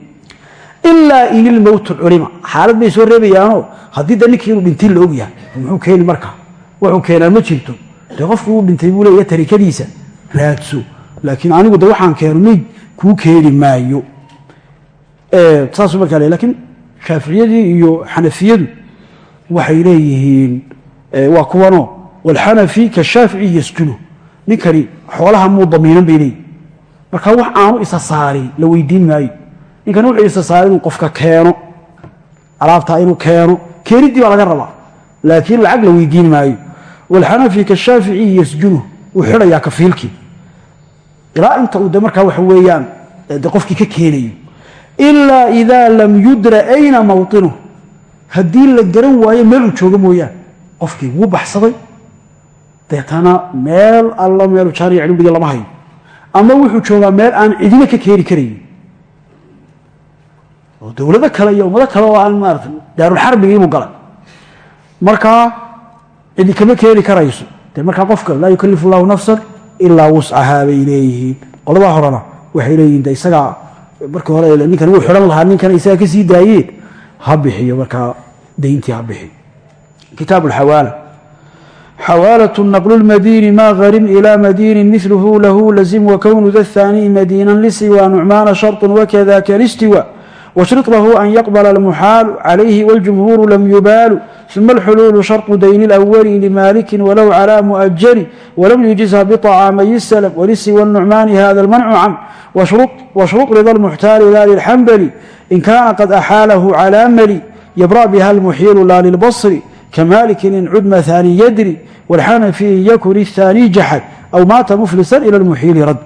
ilaa in culima. Xaalad bay soo reebayaanoo haddii da ninkii inuu dhintin la muxuu keeni markaa wuxuu keenaa ma jirto. Dee qofkii uu dhintay buu leeya tarikadiisa raadso. Laakiin anigu de waxaan keeno meyd kuu keeni maayo saasuu markaa le lakiin shaaficiyadii iyo xanafiyadu waxay leeyihiin waa kuwanoo walxanafi kashaafici yasjuno ninkani xoolaha muu damiinan bay leeyihiin marka wax aanu isa saarin la weydiin maayo. Ninkani wuxuu isa saaray inuu qofka keeno alaabtaa inuu keeno keeniddii baa laga rabaa laakiin lacag la weydiin maayo. Walxanafi kashaafici yasjuno wuu xidhayaa kafiilkii. Ilaa inta uu markaa waxa weeyaan de qofkii ka keenayo ilaa idaa lam yudra ayna mawطinuh haddii la garan waayo meel uu joogo mooyaan qofkii wuu baxsaday. Deetana meel alla meelu jaaniya cilmigii lama hayo ama wuxuu joogaa meel aan cidina ka keeni karaynin oo dowlado kale iyo ummado kale oo aan maarata daarulxarbigiibuu galay. Markaa cidi kama keeni karayso. Dee markaa qofka laa yukalifu llahu nafsan ilaa wuscahaa bay leeyihiin qoladaa horena waxay leeyihiin de isagaa markii hore ninkan wuu xidhan lahaa ninkan isagaa ka sii daayeen ha bixiyo markaa dayntii ha bixiyo kitaab alxawaala xawaalة naql اlmadiini ma harim ilى madiini milhu lahu lazim wakownu da thaaniي madiina lisiwa nucmaana sharط wakadaka listiwa washriط lahu an yaqbla اlmuxaalu calayhi wاljumhuuru lam yubaalu ثuma اlxuluulu sharطu dayn اlأwli limaliki walow calى muؤjali walam yujizha bطacaamay الslm walisiwa الnucmaani hada اlmancu can washruط rida اlmuxtaali la lilxambali in kaana qad axaalahu calى mali yabra biha اlmuxiilu la lilbصri كمالك إن عدم ثاني يدري والحنفي إن يكن الثاني جحد أو مات مفلسا إلى المحيل رد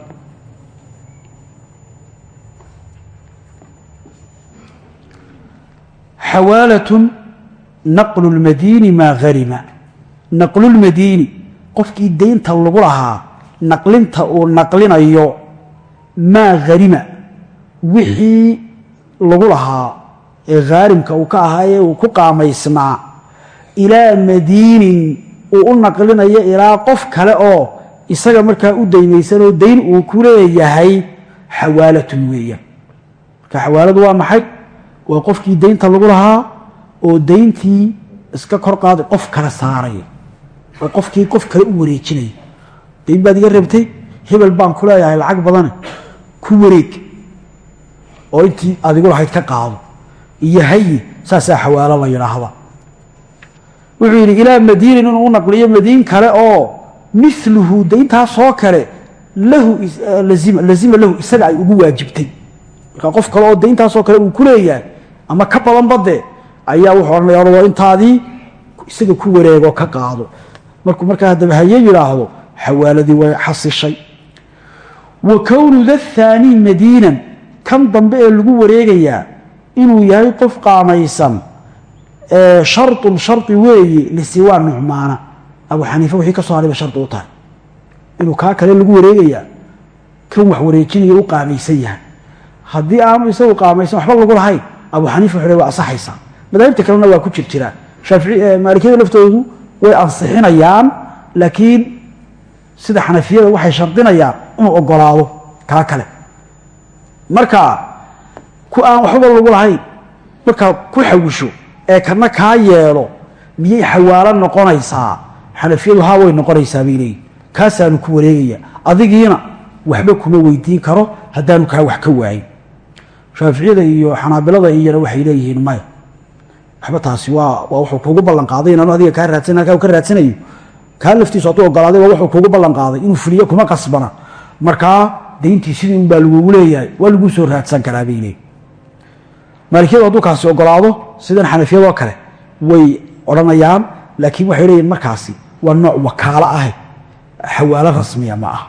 حوالة naqlu lmadiini maa harima naqlulmadiini qofkii deynta lagu lahaa naqlinta uu naqlinayo maa harima wixii lagu lahaa ee khaarimka uu ka ahaa ee uu ku qaamaysnaa ilaa madiinin uu u naqlinayo ilaa qof kale oo isaga markaa u daymaysanoo dayn uu ku leeyahay xawaalatun weeyaan marka xawaaladu waa maxay waa qofkii daynta lagu lahaa oo dayntii iska kor qaaday qof kale saaraya oo qofkii qof kale u wareejinaya dayn baad iga rabtay hebel baan ku leeyahay lacag badane ku wareeg oo intii adigu lahayd ka qaado. Iyo hayi saasaa xawaalo la yidhaahda wuxuu yidhi ilaa madiinin inuu u naqliyo madiin kale oo miluhu dayntaasoo kale lahu lazima lahu isaga ay ugu waajibtay. Marka qof kale oo dayntaasoo kale uu ku leeyahay ama ka badan badde ayaa wuxuu odhanaya waa intaadii isaga ku wareegoo ka qaado. Markuu markaa haddaba haye yidhaahdo xawaaladii way xasishay. Wa kownu da madiinan kan dambe ee lagu wareegayaa inuu yahay qof qaamaysan sharun shari weeye lisiwaa nucmaana abu xaniifa wixii ka soo hadhay ba shardi u tahay. Inuu kaa kale lagu wareegayaa kan wax wareejinaya u qaamaysan yahay. Haddii aanu isagu qaamaysan waxba lagu lahayn abu xaniifa wuxuu waa asaxaysaa madaahibta kalena waa ku jir jiraan maalikiyada laftoodu way ansixinayaan laakiin sida xanafiyada waxay shardinayaan inuu ogolaado kaa kale. Marka ku aan waxbaba lagu lahayn markaa ku xawisho ee kana kaa yeelo miyay xawaalo noqonaysaa? Xanafiyadu haa way noqonaysaa bay leeyihiin kaasaanu ku wareegaya. Adigiina waxba kuma weydiin karo haddaanu kaa wax ka waayin. Shaaficiyada iyo xanaabilada iyana waxay leeyihiin maya waxba taasi waa wuxuu kuugu ballan qaaday inaanu adiga kaa raadsan halkaa ka raadsanayo. Kaa laftiisu hadduu ogolaaday waa wuxuu kuugu ballan qaaday inuu fuliyo kuma qasbana. Markaa dayntii sidii unbaa lagugu leeyahay waa laguu soo raadsan karaa bay leeyihiin maalikiyadu hadduu kaasi ogolaado sidan xanafiyadoo kale way odhanayaan laakiin waxay leeyihiin markaasi waa nooc wakaalo ah xawaalo rasmiya ma ah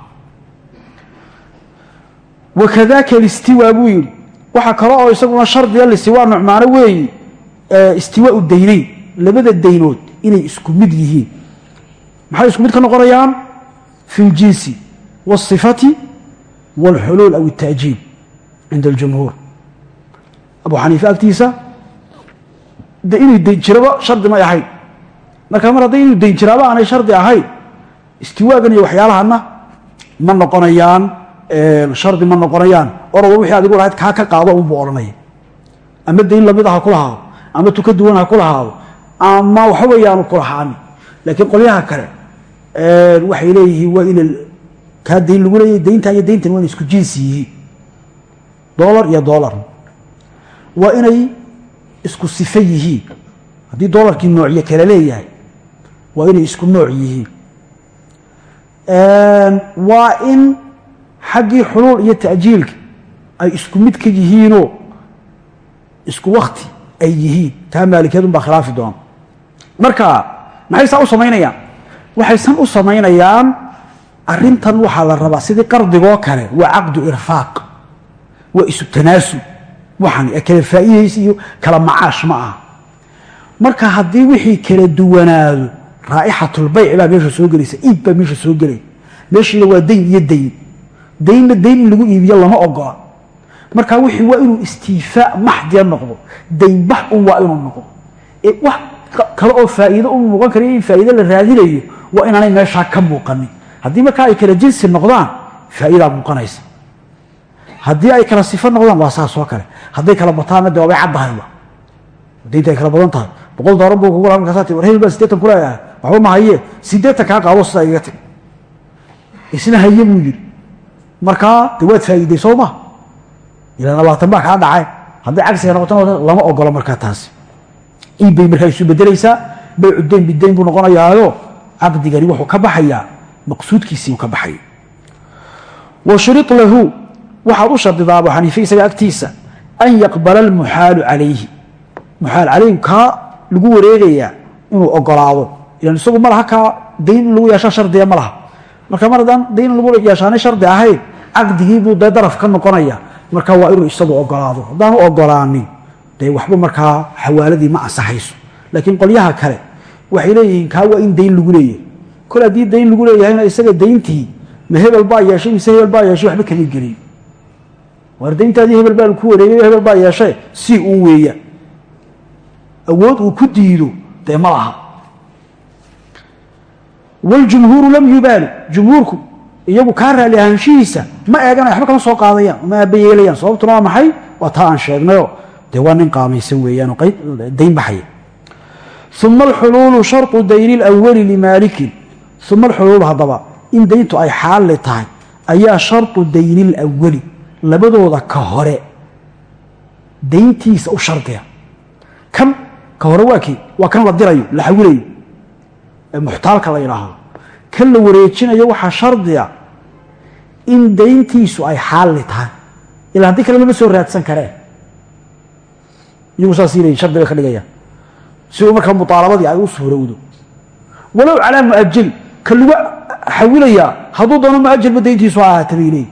wakadaaka alistiwaa buu yidhi. Waxaa kale oo isaguna shardiga listiwaa nucmaano weeyi istiwaau daynayn labada daynood inay isku mid yihiin maxay isku mid ka noqonayaan fi اljinsi wالصifati wاlxuluul aw الta'jiil cinda اljumhuur abu xaniife agtiisa de inuu dayn jiraba shardi may ahayn marka mar hadday inuu dayn jiraaba aanay shardi ahayn istiwaagan iyo waxyaalahana ma noqonayaan shardi ma noqonayaan oraba wixii adigu lahayd kaa ka qaado unbuu odhanaya ama dayn lamid ah ha ku lahaado ama tuka duwan ha ku lahaado ama waxa weeyaanu ku lahaani. Laakiin qolyaha kale waxay leeyihiin waa ina kaa dayn lagu leeyahy dayntaa iyo dayntan waa ina isku jinsi yihiin. Dolar iyo dolar waa inay isku sife yihiin. Haddii dolarkii noocyo kale leeyahay waa inay isku nooc yihiin. Waa in xaggii xuluul iyo ta'jiilka ay isku mid ka yihiinoo isku wakti ay yihiin. Taa maalikiyadun baa khilaafi doona marka maxay saa u samaynayaan waxaysan u samaynayaan arintan waxaa la rabaa sidii qardigoo kale waa caqdu irfaaq waa isu tanaasub waxan kala faa'iidaysa iyo kala macaash ma aha. Marka haddii wixii kala duwanaado raa'ixatulbayc baa meesha soo gelaysa iib meesha soo gelaya meeshiina waa dayn iyo dayn. Daynna dayn lagu iibiyo lama ogola marka wixii waa inuu istiifaa maxdiya noqdo. Daynbax un waa inuu noqdo. Wax kale oo faa'iido u muuqan karayo in faa'iido la raadinayo waa inaanay meeshaa ka muuqanin. Haddii markaa ay kala jinsi noqdaan faa'iidaa muuqanaysa. Haddii ay kala sifo noqdaan waa saas oo kale. Hadday kala bataanna de waabay caddahayba daynta ay kala badan tahay. Boqol doolar buu kugu markaas war hebel baa siddeetan ku leeyahay. Waxba ma haye. Kaa qaado sidaa iga tag. Isna haye buu yidhi. Markaa de waad faa'iiday soo ma ilaa labaatan baa kaa dhacay? Hadday cagsiga noqotona lama ogola markaa taasi. Iib markaa isu bedelaysaa baycu dayn bidayn buu noqonayaayo caqdigani wuxuu ka baxayaa maqsuudkiisii uu ka baxaya wa shuri lahu waxaad u shardidaa xaniife isaga agtiisa an yaqbala almuxaalu calayhi. Muxaal calayhi kaa lagu wareegayaa inuu ogolaado ilan isagu ma kaa dayn lagu yeeshaa shardiga ma marka mar haddaan dayn lagu yeeshaanay shardi ahayn caqdigii buu dee daraf ka noqonaya marka waa inuu isagu ogolaado. Haddaanu ogolaanin dee waxba markaa xawaaladii ma ansaxayso laakiin qolyaha kale waxay leeyihiin kaa waa in dayn lagu leeyahay. Kol haddii dayn lagu leeyahayna isaga dayntii ma hebel baa yeeshay mise hebel baa yeeshay waxba kama gelin. Waar dayntaadii hebel baa ku wareegay hebel baa yeeshe si uun weeya awood uu ku diido dee ma laha. Waljumhuuru lam yubaalu. Jumhuurku iyagu ka raali ahaanshihiisa ma eeganaya waba kama soo qaadayaan ma aabayeelayaan sababtuna waa maxay? Waa taa aan sheegnayo dee waa nin qaamaysan weeyaan dayn uma alxuluulu sharu dayni lwali limaalikin uma alxuluulu haddaba in dayntu ay xaalli tahay ayaa sharu dayni lwali labadooda ka hore dayntiisa u shardiya kan ka hore waa kii waa kan la dirayo la xawilayo ee muxtaalka la yidhaahdo kan la wareejinayo waxaa shardiya in dayntiisu ay xaalli tahay. Ilaa haddii kale lama soo raadsan kareen iyagu saas leeyihiin shardi bay ka dhigayaan. Si uu markaa muaalabadii ay u suurowdo. Walow calaa muajil ka lagu xawilayaa hadduu doono muajalba dayntiisu ha ahaata bay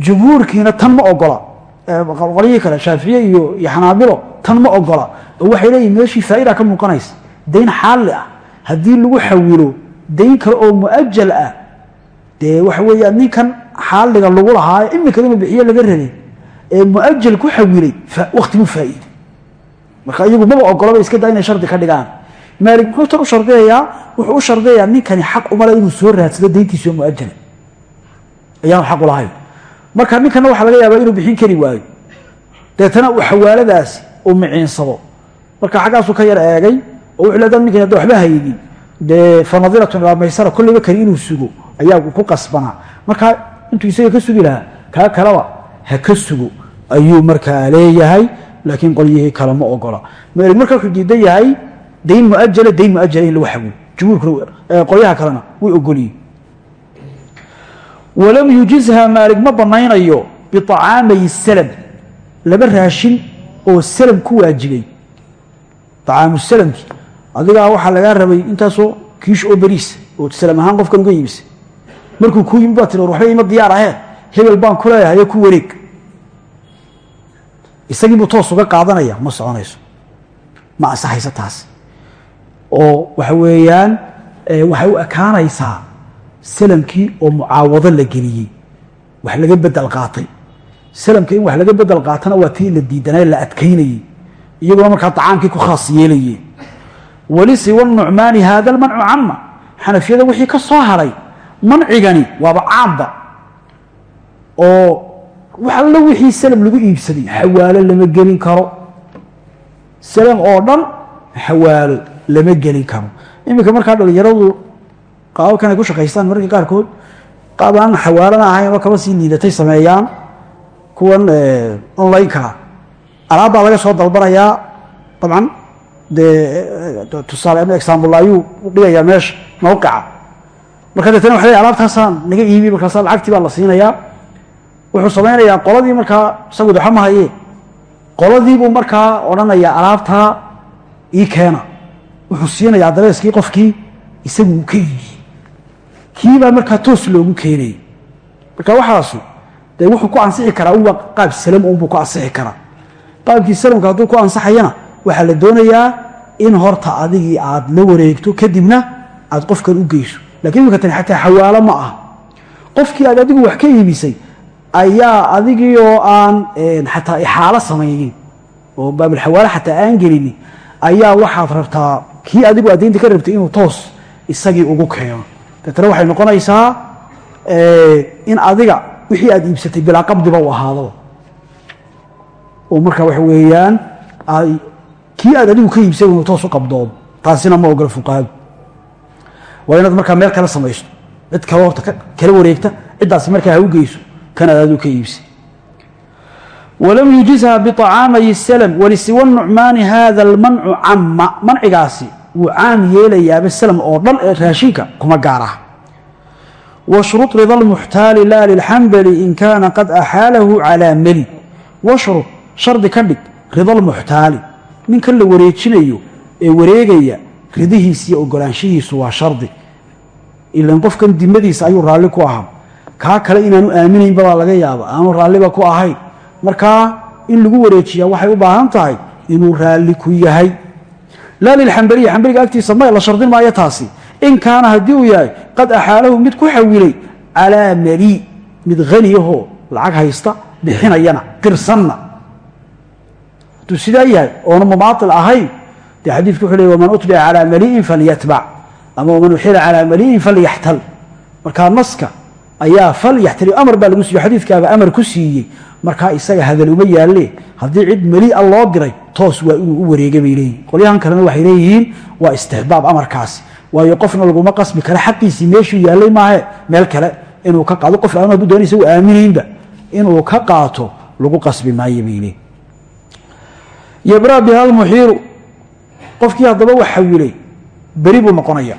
jumhuurkiina tan ma ogola. Qolyihii kale shaafiye iyo iyo xanaabilo tan ma ogola. Waxay leeyihiin meeshii faa'ida ka muuqanaysa. Dayn xaalli ah. Haddii lagu xawilo dayn kale oo muajal ah dee waxa weeya ninkan xaaliga lagu lahaayo iminka inuu bixiyo laga rabay ee muajal ku xawilay waktiguu faa'iiday. Marka iyagu maba ogolaba iska daa inay shardi ka dhigaan. Maalik muxuu tan u shardiyayaa wuxuu u shardiyayaa ninkani xaq umale inuu soo raadsado dayntiisi oo muajala ayaanu xaq u lahayn. Marka ninkana waxaa laga yaabaa inuu bixin kari waayo. Deetana uu xawaaladaasi uu miciinsado marka xaggaasuu ka yar eegay oo wuxuu leedaa ninkan hadda waxba haynin dee fanadiratun ilaa maysara kollayba kani inuu sugo. Ayaa ku qasbanaa marka intuu isaga ka sugi lahaa kaa kaleba ha ka sugo ayuu markaa leeyahay laakiin qolyihii kale ma ogola. Marka diidan yahay dayn muajala dayn muajala in lagu xawiyo jumhuurkuna qolyaha kalena way ogolyihin walam yujizha maalig ma banaynayo biacaamay salam laba raashin oo salam ku waajibay. Acaamu salamki adigaa waxaa lagaa rabay intaasoo kiish oo beriis oo salam ahaan qofkan uga yimisa markuu kuu yimid baa tir war waxba ima diyaar ahee hebel baan ku leeyahayo ku wareeg. Isagiibuu toos uga qaadanaya ma soconayso. Ma ansaxayso taas. Oo waxa weeyaan waxay u ekaanaysaa salamkii oo mucaawado la geliyey. Wax laga bedel qaatay. Salamka in wax laga bedel qaatana waa tii la diidanay la adkaynayey. Iyaguna markaa dacaankii ku khaas yeelayeen weli siwa nucmaani haada almancu cama xanafiyada wixii ka soo haray mancigani waaba caamba oo wax alla wixii salam lagu iibsaday xawaalo lama gelin karo. Salam oo dhan xawaalo lama gelin karo. Iminka markaa dhalinyaradu qaababkan ay ku shaqaystaan mararka qaarkood qaab aan xawaalana ahayn oo kaba sii liidatay sameeyaan. Kuwan online-ka alaab baa laga soo dalbanayaa. Dabcan dee tusaale ama example ayuu dhigayaa meesha mawqica marka deetana waxa alaabtaasaan naga iibi markaasa lacagtii baa la siinayaa. Wuxuu samaynayaa qoladii markaa isagu daxo mahaye qoladiibuu markaa odhanayaa alaabtaa ii keena. Wuxuu siinayaa dabeeskii qofkii isagu ka iibi kiibaa markaa toos loogu keenayay marka waxaasu dee wuxuu ku ansixi karaa uwa qaab salam unbuu ku ansixi karaa. Qaabkii salamka hadduu ku ansaxayana waxaa la doonayaa in horta adigii aad la wareegto kadibna aad qofkan u geyso lakiin imika tani xataa xawaalo ma ah. Qofkii aad adigu wax ka iibisay ayaa adigii oo aan xataa ixaalo samaynin oo baabulxawaalo xataa aan gelinin ayaa waxaad rabtaa kii adigu aad deynta ka rabtay inuu toos isagii ugu keeno. Deetana waxay noqonaysaa in adiga wixii aad iibsatay bilaa qabdiba u ahaado. Oo marka waxa weeyaan kii aad adigu ka iibsay inuu toos u qabdoodo taasina ma ogola fuqahadu waa inaad markaa meel kale samayso. Cid kale horta kala wareegta ciddaasi markaa ha u geyso. Kan aad adigu ka iibsay walam yujizha biطacaamay slm walisiwa nucmaani hada almancu cama mancigaasi wuu caam yeelayaaba slm oo dhan ee raashinka kuma gaar ah washrud rida lmuxtaali laa lilxambali in kaana qad axaalahu calaa meli washrud shardi ka dhig rida lmuxtaali ninkan la wareejinayo ee wareegaya ridihiisiiyo ogolaanshihiisu waa shardi. Ilan qofkan dimadiisa ayuu raalli ku ahaa. Kaa kale inaanu aaminaynba baa laga yaaba aanu raalliba ku ahayn markaa in lagu wareejiyaa waxay u baahan tahay inuu raalli ku yahay. Laa lilxambaliya xambaliga agtiisa may la shardin maayo taasi. In kaana haddii uu yahay qad axaalahu mid ku xawilay calaa mali mid haniyahoo lacag haysta bixinayana qirsanna hadduu sidaa yahay oona mumaail ahayn dee xadiidku wuxuu ley waman utbica calaa mali'in falyatbac. Ama waman uxila calaa mali'in falyaxtal markaa naska ayaa falyaxtal amar baa lagu siiyo xadiidkaaba amar ku siiyey. Markaa isaga hadal uma yaalle haddii cid melia loo diray toos waa inuu u wareega bay leeyihiin qolyahan kalena waxay leeyihiin waa istixbaab amarkaasi. Waayo qofna laguma qasbi kara xaqiisii meeshuu yaallay maahe meel kale inuu ka qaado. Qof aan hadduu doonaysa u aaminaynba inuu ka qaato lagu qasbi maayo bay leeyihiin yabraa biha qofkii haddaba wax xawilay beri buu noqonaya.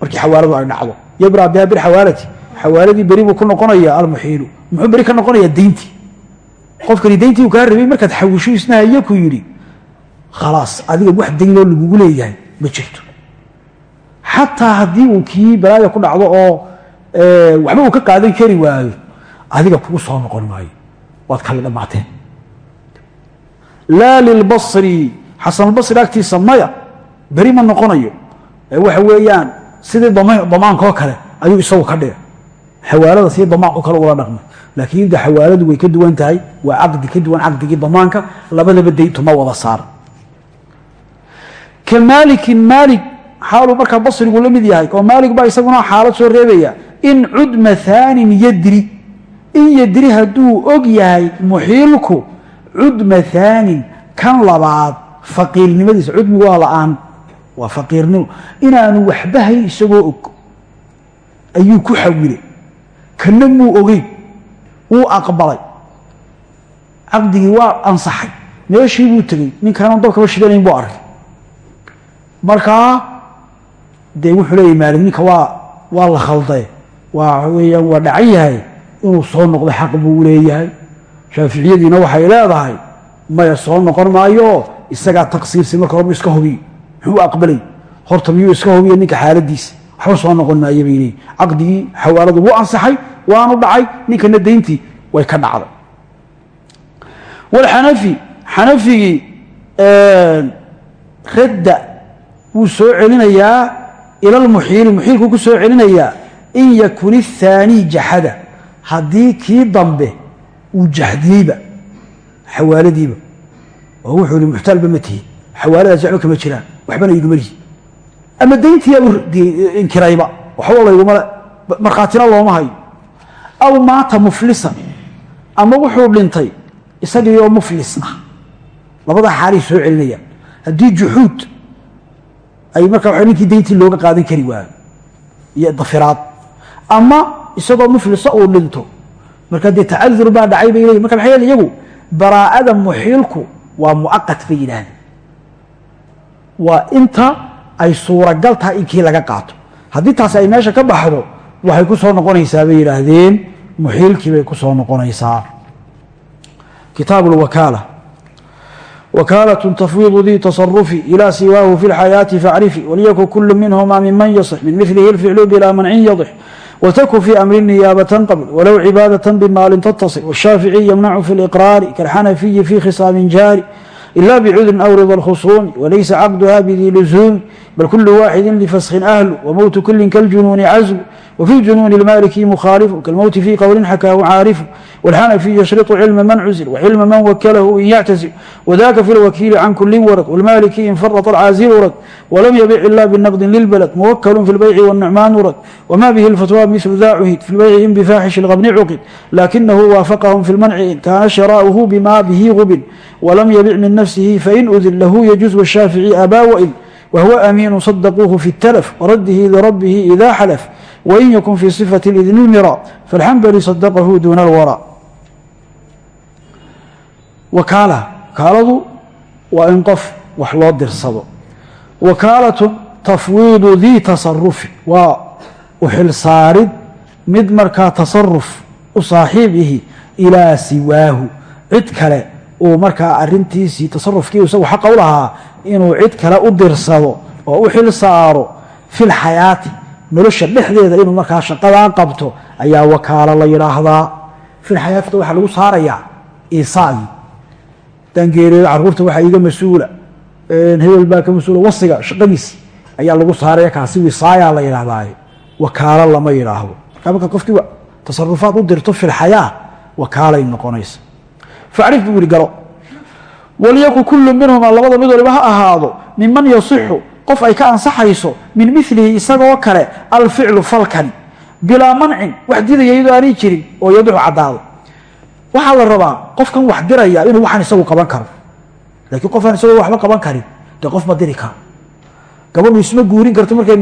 Markii xawaaladu ay dhacdo. Yabraa biha bilxawaalati xawaaladii beri buu ku noqonaya almuxiilu. Muxuu beri ka noqonaya dayntii qofkani dayntii kaa rabay markaad xawisho isnahayo ku yidhi khalaas adiga wax daynoo lagugu leeyahay ma jirto. Xataa haddii uu kii balaaya ku dhacdo oo waxba uu ka qaadan kari waayo adiga kugu soo noqon maayo waad kala dhammaateen laa lilbasri xasanulbasri agtiisa maya beri ma noqonayo. Waxa weeyaan sidii damaankaoo kale ayuu isagu ka dhiga xawaalada sidii damaanko kale ula dhaqmay. Laakiin de xawaaladu way ka duwan tahay waa caqdi ka duwan caqdigii damaanka labadaba dayntu ma wada saara ka maalikin maalig xaaluu markaa basrigu la mid yahay oo maalig baa isaguna xaalad soo reebaya in cudma haanin yadri. In yadri hadduu og yahay muxiilku cudma haanin kan labaad faqiirnimadiisa cudmigu waa la'aan waa faqiirnimo. Inaanu waxba hayn isagoo og. Ayuu ku xawilay. Kana muu ogeyn? Wuu aqbalay. Caqdigii waa ansaxay. Meeshii buu tegey. Ninkaanan dabkaba shidanayn buu arkay. Markaa dee wuxuu leeyahy maalig ninka waa waa la khalday waa weeyaan waa dhacan yahay. Inuu soo noqdo xaq buu leeyahay. Shaaficiyadiina waxay leedahay maya soo noqon maayo isagaa taqsiirsi marka horbu iska hubiyo muxuu aqbalay? Horta miyuu iska hubiya ninka xaaladiisa waxba soo noqon maayo bay leeyihiin caqdigii xawaaladu wuu ansaxay waanu dhacay ninkana dayntii way ka dhacday. Walxanafi xanafigii radda wuu soo celinayaa ila lmuxiili muxiilkuu ku soo celinayaa in yakun ithaanii jaxada haddii kii dambe uu jahdiyeyba xawaaladiiba oo wuxuu ihi muxtaalba ma tihi xawaaladaas waxba kama jiraan waxbana iguma lihi ama dayntiiabu inkirayba waxba laygumale markhaatina looma hayo. Aw maata muflisan. Ama wuxuu dhintay isagiioo muflis ah. Labadaa xaalay soo celinayaan haddii juxuud ay markaa ninkii dayntii looga qaadan kari waayo iyo dafiraad. Ama isagoo muflisa uu dhinto. Marka dee tacadur baa dhacay bay leeyiin marka maxay iyagu baraa'ada muxiilku waa mu'aqat bay yidhaahdeen waa inta ay suuragal tahay in kii laga qaato haddii taasi ay meesha ka baxdo waxay ku soo noqonaysaa bay yidhaahdeen muxiilkii bay ku soo noqonaysaa kitaabu lwakaala wakaalة tafwiid dii taصarufi ilى siwaahu fi اlxayaaةi facrifi walyakun kul minhma miman yaصx min milihi اlficlu bila mancin yadx wtkun fi amri niyaabatan qabl walow cibaadaة bmaalin tattaصil wالshaaficiي ymnacu fi اlإqraari kaاlxanafiyi fi khisaamin jaari ila bcudrin aw rida اlkhusuumi walaysa caqduha bidi luzuumi bal kulu waaxidi lfaskhin ahlu wmowtu kulin kaljunuuni cazlu wfi junuuni اlmaliki mukhaalifu kalmowti fi qowlin xakaahu caarifu wاlxanafi yashriطu cilma man cuzil wcilma man wakalahu in yactazil wadaka fi lwakiili can kulin warad wاlmaliki in farط alcaazilu rad walam yabic ila binaqdin lilbalad muwaklu fi اlbayci wالnucmaanu rad wma bihi اlfatwa mil da cuhid fi lbayci in bifaaxish اlqabni cuqid lakinahu waafaqahum fi lmanci in kaana sharaa'uhu bima bihi gubin walam yabic min nafsihi fain udil lahu yajuz washaafici abaa wain whuwa amiinu صadaquuhu fi اtalf waradihi lirabihi ida xalf wain yakun fi صifaة idn اlmira faاlxambali صadaqahu duna اlwara wakaala wakaaladu waa in qof wax loo dirsado wakaalatu tafwiidu dii tasarufi waa uxilsaarid mid markaa tasaruf u saaxiib ihi ilaa siwaahu cid kale uu inuu cid kale u dirsado oo u xil saaro fil xayaati nolosha dhexdeeda inuu markaa shaqadaa qabto ayaa wakaalo la yidhaahdaa. Fil xayaatina waxaa lagu saarayaa isaagii dangeereeyo carruurta waxaa iiga mas'uula. Hebel baa ka mas'uula wasiga shaqadiisi ayaa lagu saaraya kaasi wisaayaa la yidhahdaaye wakaalo lama yidhaahdo. Markaa markaad tasarufaad u dirto filxayaa wakaalay noqonaysa. Facrif buu yihi galo walyakun kullu minhuma labada mid waliba ha ahaado minman yasixu qof ay ka ansaxayso min milihi isagoo kale alficlu falkani bilaa mancin wax didaya iyadoo aanay jirin oo la rabaa qofkan wax diraya inuu waxaan isagu qaban karo. Laakiin qofaan isagoo waxba qaban karin dee qof ma diri gabadhu isma guurin karto markay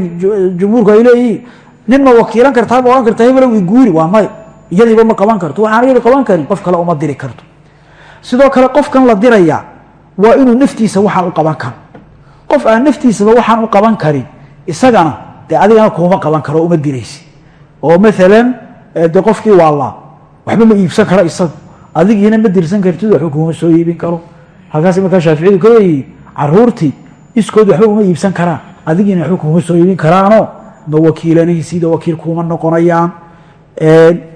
jumhuurku ay leeyihiin nin ma wakiilan kartaa ma ohan kartaa heblow i guuri waa may. Iyadiiba ma qaban karto waxaan iyadu qaban karin qof kale uma diri karto sidoo kale qofkan la diraya waa inuu naftiisa waxaan u qaban karo qof aan naftiisaba waxaan u qaban karin isagana dee adigana kuuma qaban karo uma diraysi. Oo maalan de qofkii waalaa waxba ma iibsan karo isagu. Adigiina ma dirsan kartid waxba kuuma soo iibin karo. Halkaas markaa shaaficiyadu ka leeyihi caruurtii iskood waxba uma iibsan karaan. Adigiina waxba kuuma soo iibin karaanoo ma wakiilanaysiida wakiil kuuma noqonayaan.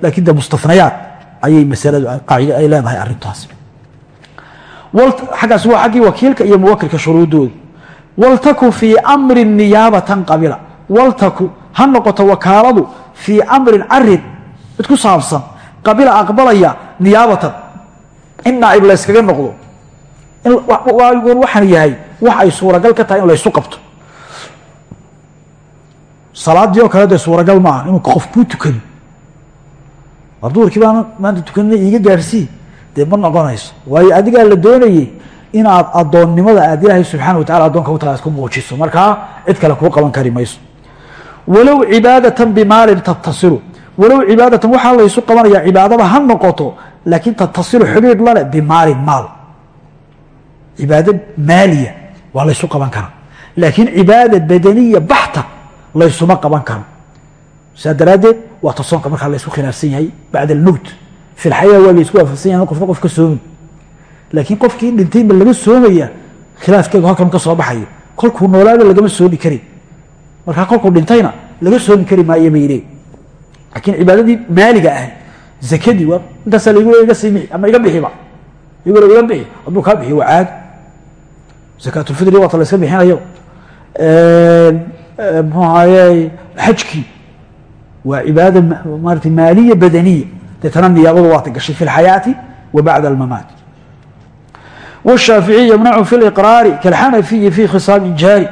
Laakiin de mustanayaad ayay masaladu qaacida ay leedahay arrintaas aggaas waa aggii wakiilka iyo muwakilka shuruudooda waltaku fii amrin niyaabatan qabila. waltaku ha noqoto wakaaladu fii amrin arrin mid ku saabsan qabila aqbalaya niyaabatan. in naaib layskaga noqdo waxaan yahay wax ay suuragal ka tahay in laysu qabto. salaadii oo kale dee suuragal maaha inuu qof kuu tukado war duurkii maanta tukanana iiga gaarsii dee ma noqonayso. Waayo adigaa la doonayey inaad adoonnimada aad ilaahay subxana watacala addoonka u taala ku muujiso. Markaa cid kale kuu qaban kari mayso. Walow cibaadatan bimaalin tattasilu walow cibaadatan waxaa laysu qabanayaa cibaadaba ha noqoto laakiin tattasilu xidhiidh lale bimaalin maal. Cibaado maaliya waa laysu qaban karaa. Laakiin cibaada badaniya baxta laysuma qaban karo saa daraaddeed waa tasoonka markaa laysku khilaafsan yahay bacda almowt fi lxayaa waa laysku waafaqsan yahay qofka qof ka soomi laakiin qofkii dhintay ma laga soomaya khilaafkeedu halkan ka soo baxayo kolkuu noolaaba lagama soomi karin markaa kolkuu dhintayna laga soomi kari maayo bay leey laakiin cibaadadii maaliga ahay zakadii waa intaasaa laigu le iga sii bixi ama iga bixiba igu le iga bixi hadduu kaa bixiyo waa caadi zakaatulfidri waata la iska bixinayo mxuu ahaye xajkii waa cibaada maarata maaliya badaniya deetana niyaabadu waata gashay fi اlxayaati wa bacda almamaat wالshaaficiي ymnacu fi اliqraari kalxanafiyi fi khisaami jaari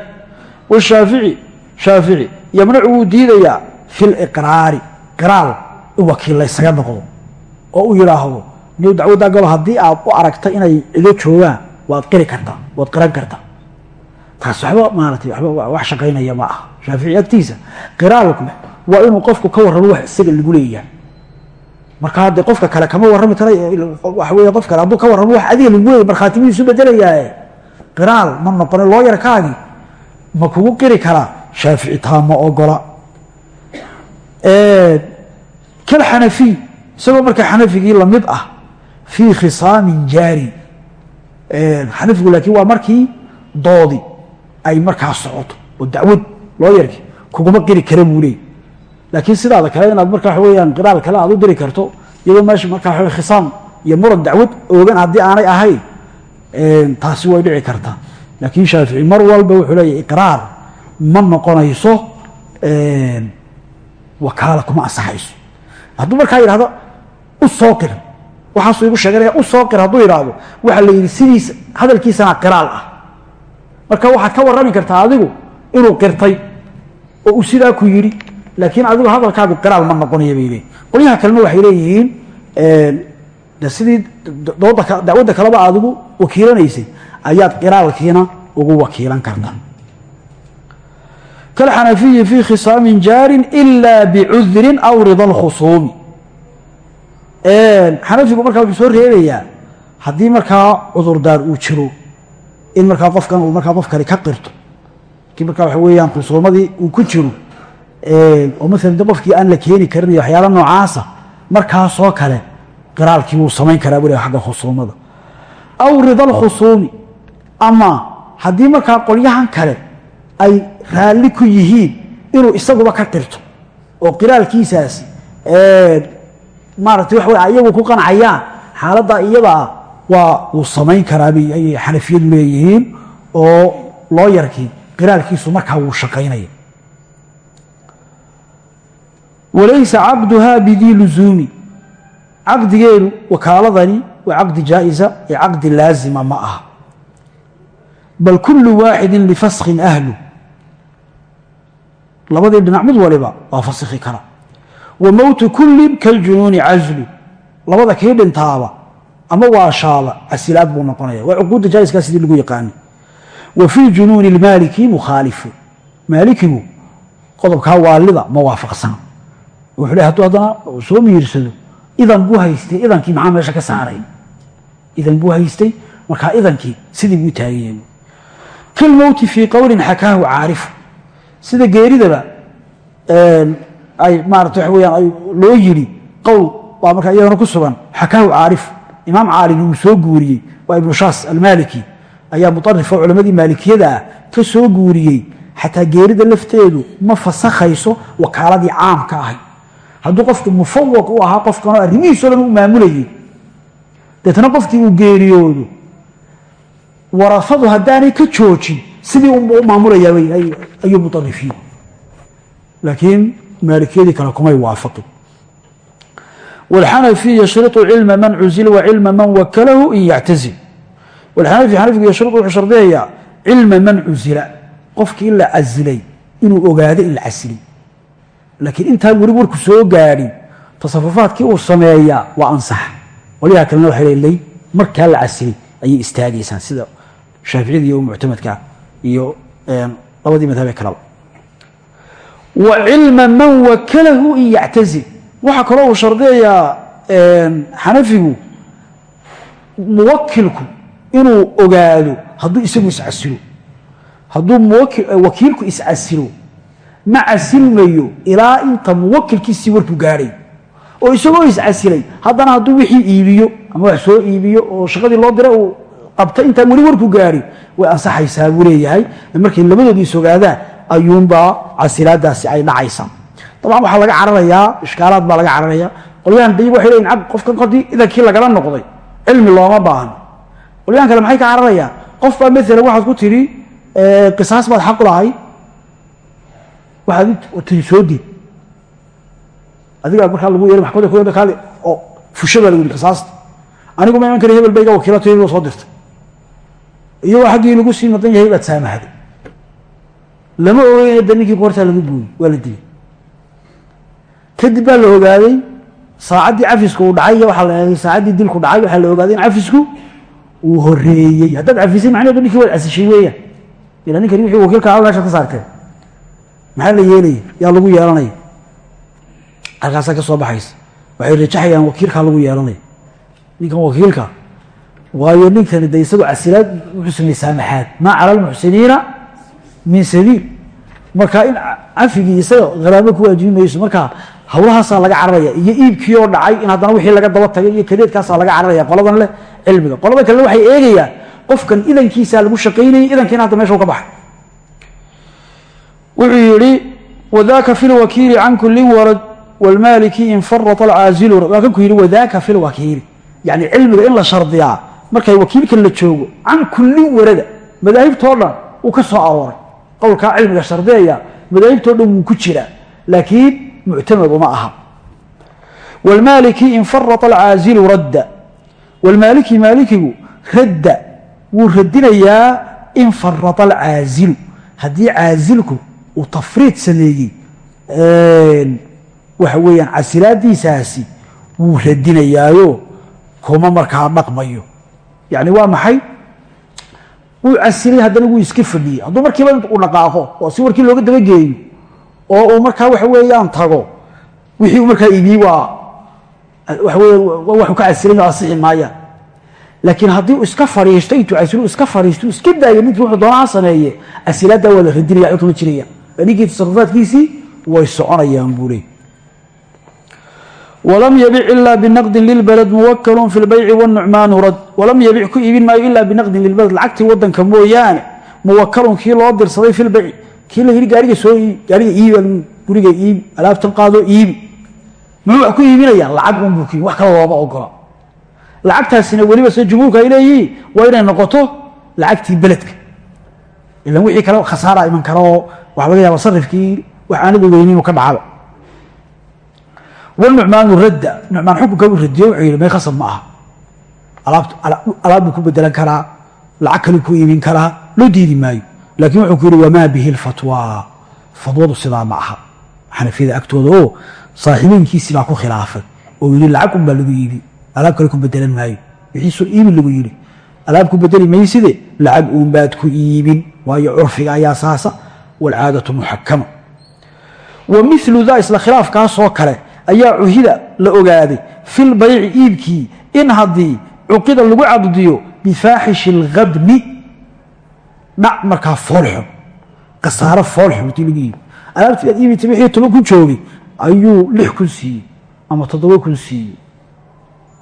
washaafici shaafici yamnacu wuu diidayaa fi liqraari qiraal in wakiil laysaga noqdo oo u yidhaahdo niw dacwaddaa galo haddii aad u aragta inay cido joogaan waad qiri kartaa waad qiran kartaa taas waxba maaratay waba wax shaqaynaya ma aha shaafici agtiisa qiraalku waa inuu qofku ka warramo wax isaga lagu leeyahay marka hadde qofka kale kama warrami kara waxa wey qof kale hadduu ka warramo wax adiga lagu leeyay markhaatimidiisu bedelayaaye qiraal ma noqone looyarkaagi ma kugu qiri karaa shaafici taa ma ogola. Kalxanafiy isagoo marka xanafigii la mid ah fii khisaamin jaari. Xanafigu laakiin waa markii doodi ay markaa socoto oo dacwad loo yarki kuguma qiri kara buu leey laakiin sidaada kale inaad marka waxa weyaan qiraal kale aad u diri karto iyadoo meesha markaa waa khisaam iyo muran dacwad oogan haddii aanay ahayn taasi way dhici kartaa laakiin shaafici mar walba wuxuu leeyahy iqraar ma noqonayso wakaala kuma ansaxayso. Hadduu markaa yidhahdo u soo qir. Waxaasuu igu sheeganaya u soo qir hadduu yidhaahdo waxaa la yidhi sidiisa hadalkiisana qiraal ah. Marka waxaad ka warrami kartaa adigu inuu qirtay oo uu sidaa ku yidhi laakiin adigu hadalkaagu qiraal ma noqonaya bay leeyihiin qolyaha kalena waxay leeyihiin de sidii dooda dacwadda kaleba adigu wakiilanaysay ayaad qiraalkiina ugu wakiilan kartaa kalxanafiyi fii khisaamin jaarin ila bicudrin aw rida lkhusuumi xanafigu markaa wuxuu soo reebayaa haddii markaa cudurdaar uu jiro in markaa qofkan markaa qof kale ka qirto markaa waxa weeyaan khusuumadii uu ku jiro oo maalan de aan la keeni karin iyo waxyaala noocaasa markaasoo kale qiraalkii wuu samayn karaa buu agga khusuumada. Aw rida lkhusuumi ama haddii markaa qolyahan kale ay raalli ku yihiin inuu isaguba ka qirto oo qiraalkiisaasi maarata wax wey ayagu ku qancayaan xaaladda iyadaa waa uu samayn karaa bay ayay xanafiyadu leeyihiin oo looyarkii qiraalkiisu markaa wuu shaqaynaya walaysa cabduhaa bidii luzuumi. Caqdigeedu wakaaladani waa caqdi jaa'iza ee caqdi laazima ma aha. Bal kullu waaxidin lifaskin ahlu. Labadii dhinac mid waliba waa fasikhi kara. Wa mowtu kullin kaljunuuni caslu labada kii dhintaaba ama waa shaaba casilaad buu noqonaya. Waa cuquudda jaaiskaa sidii lagu yaqaana wa fii junuuni lmaaliki mukhaalifu maalikigu qodobkaa waalida ma waafaqsan wuxuu le haduu haddana soo miirsado idan buu haystay idankii maxaa meesha ka saaray. Idan buu haystay markaa idankii sidii buu taagaya kalmowti fii qowlin xakaahu caarifu sida geeridaba ay maarata waxa weyaan ay loo yidhi qowl baa markaa iyadana ku sugan xakaahu caarifu imaam caalin uu soo guuriyey waa ibnu shaas almaliki ayaa muarifo culamadii maalikiyada ah ka soo guuriyey xataa geerida lafteedu ma fasakhayso wakaaladii caamka ahay hadduu qofku mufawad u ahaa qofkanoo arrimihiiso dhan u maamulayay deetna qofkii uu geeriyoodo warafadu haddaanay ka joojin sidii unba u maamulayaa ayuu muarifiin laakiin maalikiyadii kale kumay waafaqin wاlxanafi yashriطu cilma man cuzil wa man wakalahu in yactazil. Wlxanafi xanafigu yashriu wuxuu shardiyayaa cilma man cuzila. Qofkii la casilay inuu ogaado in la casilay laakiin intaan weli warku soo gaadhin tasarufaadkii uu sameeyaa waa ansax. Qolyaha kalena waxay ley markaa la casilay ayay istaagaysaan sida shaaficida iyo muctamadka iyo labadii madhabe kaleba wa cilma man wakalahu in yactazil waxaa kaloo uu shardiyayaa xanafigu muwakilku inuu ogaado hadduu isagu iscasilo hadduu wakiilku iscasilo ma casilmayo ilaa inta muwakilkiisii warkuu gaadhay oo isagoo iscasilay haddana hadduu wixii iibiyo ama wax soo iibiyo oo shaqadii loo diray uu qabta intaan weli warku gaadhin way ansaxaysaa buu leeyahay. Markay labadoodii ogaadaan ayuunbaa casilaadaasi ay dhacaysaa dabcan waxaa laga cararayaa ishkaalaad baa laga cararaya qolyahan dayib waxay leeyiin ab qofkan haddii idankii lagala noqday. Cilmi looma baahno qolyahan kale maxay ka cararayaan? Qof baa maalan waxaad ku tidhi qisaas baad xaq lahay waxaad tii soo diid. Adigaa markaa lagu yeehay maxkamadda ku kaali oo fusha baa lagu qisaasta anigu ma iman kari hebel ba wakiilato hebel soo dirtay. Iyagoo xaggii lagu sii madan yahay baad saamahday lama ogeyn da ninkii qoortaa lagu gooyey waa la dilay. Kadib baa la ogaaday saacaddii cafisku uu dhacay iyo waxaa la eegay saacaddii dilku dhacay waxaa la ogaaday in cafisku uu horeeyey haddaad cafisay macnaheedu ninkii waad casishay weeyaan. Ila ninkani wixii wakiilka ahaa meesha ka saarteen maxaa la yeelaya yaa lagu yeelanaya halkaasaa ka soo baxaysa. Waxay rajaxayaan wakiilkaa lagu yeelanaya ninkan wakiilka. Waayo ninkani de isagoo casilaad wuxuu saamaxaad maa cala almuxsiniina min sabiil. Marka in cafigii isaga kharaamo ku waajibi mayso marka hawlahaasaa laga cararaya iyo iibkii oo dhacay in haddana wixii laga daba tagay iyo kadeedkaasaa laga cararaya qoladan leh cilmiga. Qolada kalena waxay eegayaan qofkan idankiisaa lagu shaqaynayay idankiina hadda meesha u ka baxay wuxuu yihi wadaaka fi lwakiili can kulin warad wlmaaliki in farata alcaazilu waa yidhi wadaaka fi yani cilmiga in la shardiyaa markay wakiilkan la joogo can kulin warada madaahibtoo dhan uu ka soo arooray. Qowlkaa cilmiga shardiyaya madaahibtoo dhan wuu ku jiraa. Laakiin muctamad uma aha. Wlmaaliki in farata alcaazilu radda. Wlmaaliki maalikigu radda wuu radinayaa in farata alcaazilu haddii caazilku uu tafriid sameeyey waxa weeyaan casilaadiisaasi wuu radinayaayo kuma markaa dhaqmayo. Yani waa maxay? Wuu casilay haddana wuu iska fadhiyey. Hadduu markiiba u dhaqaaqo oo si warkii looga dabageeyo oo uu markaa waxa weeyaan tago wixii uu markaa iibiyey waa waxa weya waxu ka casilay oo asixi maayaan laakiin haddii iska fadhiisto intuu casilo iska fadhiisto iska daayo ninkii wuxuu doonaa ha sameeye casilaaddaa waa la radinaya kama jirayaan ninkii tasarufaadkiisii way soconayaan buu leey wlam yabic ila binaqdin lilbalad muwakalun fi lbayci wnucmaanu rad walam yabic ku iibin maayo ilaa binaqdin lilbalad lacagtii wadanka mooyaane muwakalun kii loo dirsaday fi lbayci kii la yidhi gaariga soo iibi gaariga iibi guriga iibi alaabtan qaadoo iibi muxuu wax ku iibinayaan lacag unbuu ku wax kale looma ogola lacagtaasina weliba sida jumhuurka ay leeyihiin waa inay noqoto lacagtii beledka. Ilan wixii kale waxa laga yaaba sarifkii wax aanad ogeynin ka dhacaba radda nucmaan xukunka uu radiyo wuxuu may khasab ma aha. Alaab buu ku bedelan karaa lacag kaluu ku iibin karaa loo diidi maayo. Laakiin wuxuu ku yihi wamaa bihi lfatwa fadwadu sidaa ma aha. Xanafiyada agtooda oo saaxiibooyinkiisii baa ku khilaafay. Oo yihi lacag un baa lagu iibi. Alaab kale ku bedelan maayo. Wixiisu iibi lagu yidhi. Alaab ku bedeli mayside lacag uun baad ku iibin. Waayo curfiga ayaa saasa waalcaadatu muxakama wa milu da isla khilaafkaasoo kale ayaa cuhida la ogaaday fi lbayci iibkii in haddii cuqida lagu cabdiyo bifaaxishi اlkhabni dhac markaa foolxun kasaaro foolxun haddii lagu iibi alaabtii aad iibitay wixii toban kun joogay ayuu lix kun siiyey ama toddoba kun siiyey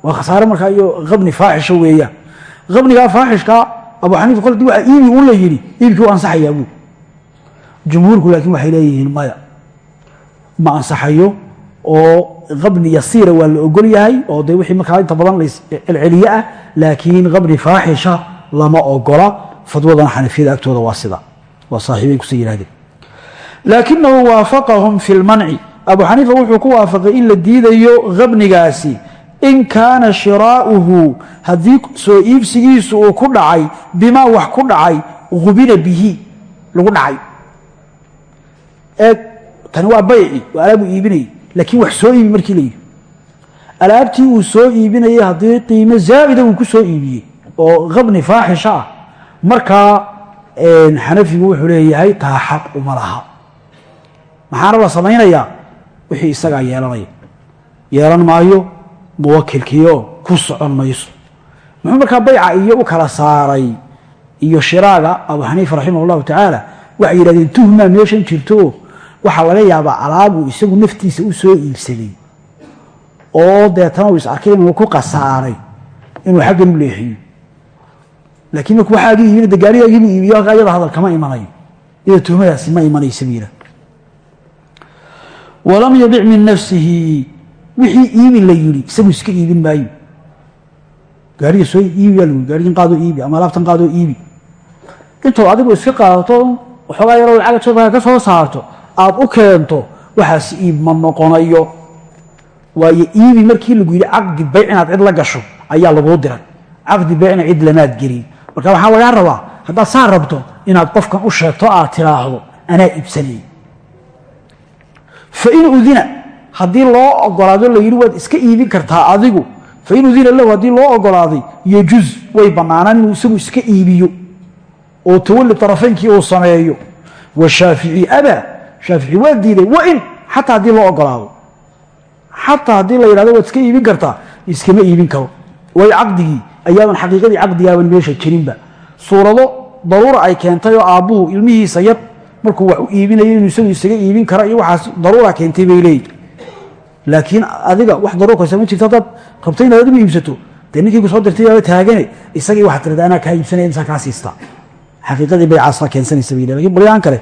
waa khasaare markaa iyo khabni faaxisha weeyaan khabnigaa faaxishkaa abu xaniifa kol dii waa iibi un la yidhi iibkii u ansaxayaa buu jumhuurku laakiin waxay leeyihiin maya ma ansaxayo oo kabni yasiira waa la ogol yahay oo de wixii markaa inta badan celceliye ah laakiin kabni faaxisha lama ogola. Fadwadana xanafiyada agtooda waa sida. Waa saaxiibay kusa yihahdeen laakinahu waafaqahum fi lmanci abu xaniifa wuxuu ku waafaqay in la diidayo kabnigaasi in kaana shiraa'uhu haddii soo iibsigiisu uu ku dhacay bimaa wax ku eeg tani waa bayci waa alaabu iibinayay laakiin wax soo iibi markii la yidhi. Alaabtii uu soo iibinayay haddii qiimo zaa'ida uu ku soo iibiyey oo kabni faaxisha ah markaa xanafigu wuxuu leeyahay taa xaq uma laha. Maxaana la samaynayaa wixii isagaa yeelanaya yeelan maayo muwakilkiio ku socon mayso. Muxuu markaa bayca iyo u kala saaray iyo shiraaga abu xaniifa raximah tacaala waxay yidhahdeen tuhmaa meeshan jirto waxaa laga yaabaa alaabuu isagu naftiisa u soo iibsaday oo deetana uu is arkay inuu ku khasaaray inuu xaggan u leexiyo. Laakiin marku waxaagi iibina de gaarigaagiibuu iibiyo iyada hadal kama imanayo iyada tuhmadaasi ma imanaysa buu yidhah walam yabic min nafsihi. Wixii iibi la yidhi isagu iska iibin maayo. Gaariga soo iibi baa layihi gaarigan qaadoo iibi ama alaabtan qaadoo iibi. Intuu adigu iska qaadato waxoogaa yaroo lacaga jabkaa ka soo saarto aad u keento waxaas iib ma noqonayo. Waayo iibi markii lagu yidhi caqdi bayc inaad cid la gasho ayaa laguu diray. Caqdi baycna cid lamaad gelin. Marka waxaa lagaa rabaa haddaad saa rabto inaad qofkan u sheegto aad tiraahdo anaa iibsanay fain udina haddii loo ogolaado la yidhi waad iska iibin kartaa adigu. Fain udina lahu haddii loo ogolaaday yejuz way bannaanaan inuu isagu iska iibiyo. Oo tawali tarafaynkii uu sameeyo. Washaafici abaa shaafici waa diiday wain xataa haddii loo ogolaado. Xataa haddii la yidhahdo waad iska iibin kartaa iskama iibin karo. Way caqdigii ayaaban xaqiiqadii caqdigaaban meesha jirinba. Suurado daruura ay keentay oo aabbuhu ilmihiisa yar markuu wax u iibinayo inuu isagu isaga iibin kara iyo waxaas daruura keentay bay leeyihi laakiin adiga wax daruur kaysa ma jirto haddaad rabto inaad adigu iibsato. Dee ninkii ku soo dirtay yaaba taagane isagii waxaad tirada anaa kaa iibsanaya insaa kaa siistaa xaqiiqadii baycaasa keensanaysa bay laakiin qolyahan kale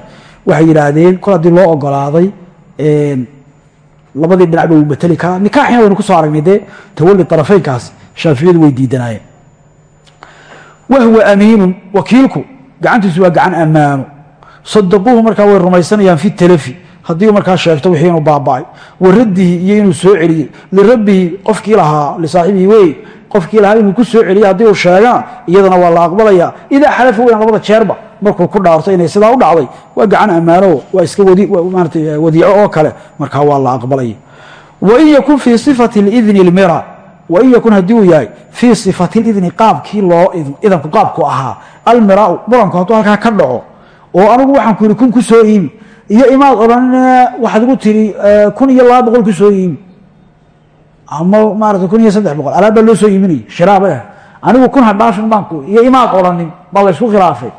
waxay yidhaahdeen kol haddii loo ogolaaday labadii dhinacba uu mateli karaa nikaaxina waynu ku soo aragnay dee tawali tarafeynkaas shaaficiyadu way diidanaayeen. Wahwa amiinun wakiilku gacantiisu waa gacan ammaano. Sadaquuhu markaa way rumaysanayaan fi talafi. Haddii markaa sheegto wixii inuu baaba'ay. Wa raddihi iyo inuu soo celiyey. Lirabbihi qofkii lahaa lisaaxibihi wey qofkii lahaa inuu ku soo celiyey haddii uu sheegaan iyadana waa la aqbalaya. Idaa xalafa weyan labada jeerba markuu ku dhaarto inay sidaa u dhacday waa gacan ammaano waa iska maarata wadiico oo kale. Markaa waa la aqbalaya wain yakun fii sifati lidni lmira wain yakun haddii uu yahay fii sifati lidni qaabkii loo idanku qaabku ahaa almiraau muranku hadduu halkaa ka dhaco oo anigu waxaan ku yidhi kun ku iibi iyo imaad odhan waxaad igu tiri kun iyo laba boqol ku iibi ama maarata kun iyo saddex boqol alaab baa loo soo iibinaya shiraabay anigu kun ha baanku iyo imaad odhanin baa la ysku khilaafay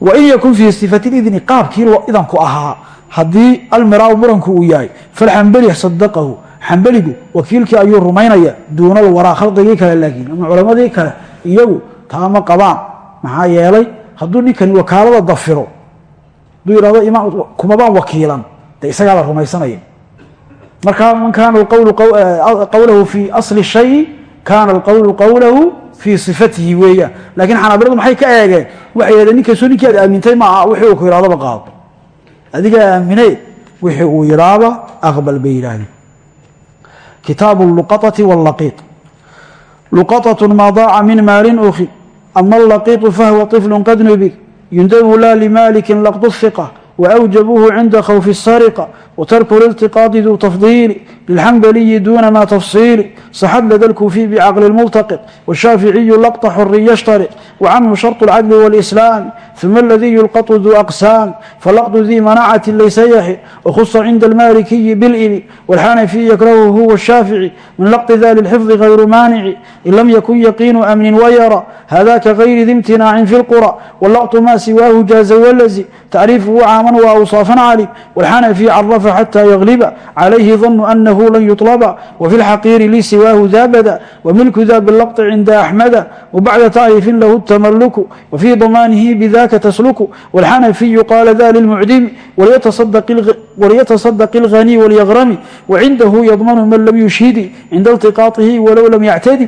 wain yakun fii sifati lidni qaabkii idanku ahaa haddii almiraau muranku uu yahay falxambeli sadaqahu xambeligu wakiilkii ayuu rumaynaya duuna alwaraa khalqigii kale laakiin ama culamadii kale iyagu taama qabaan. Maxaa yeelay hadduu ninkani wakaalada dafiro hadduu yidhahdo imaam kumabaan wakiilan dee isagaa la rumaysanaya marka man kaana qawlahu fii asli shayi kaana alqowlu qowlahu fii sifatihi weeyaan laakiin xanaabiladu maxay ka eegeen waxay yidhahdeen ninkaasoo ninkii aad aamintay ma aha wixii uu ku yidhahdaba qaado adigaa aaminay wixii uu yidhaahba aqbal bay yidhaahdeen kitaabu luqaطati wاllaqiiط luqaطaة maa daaca min maalin ukhi ama allaqiiطu fahwa طiflu qad nubig yundabu la limaliki laqdu الhiqة وأوجبوه عند خوف السرقة وترك الالتقاط ذو تفضيل للحنبلي دون ما تفصيل صحد لدى الكوفي بعقل الملتقط والشافعي لقط حر يشترط وعنه شرط العدل والإسلام ثم الذي يلقط ذو أقسام فلقط ذي مناعة ليس يحي وخص عند المالكي بالإل والحنفي يكرهه هو الشافعي من لقط ذا للحفظ غير مانع إن لم يكن يقين أمن ويرى هذا كغير ذي امتناع في القرى واللقط ما سواه جاز والذي تعريفه عاما وأوصافا علي والحنفي عرف حتى يغلب عليه ظن أنه لن يطلب وفي الحقير لي سواه ذا بدا وملك ذا باللقط عند أحمد وبعد تعريف له التملك وفي ضمانه بذاك تسلك والحنفي قال ذا للمعدم وليتصدق, الغ... وليتصدق الغني وليغرم وعنده يضمن من لم يشهد عند التقاطه ولو لم يعتدي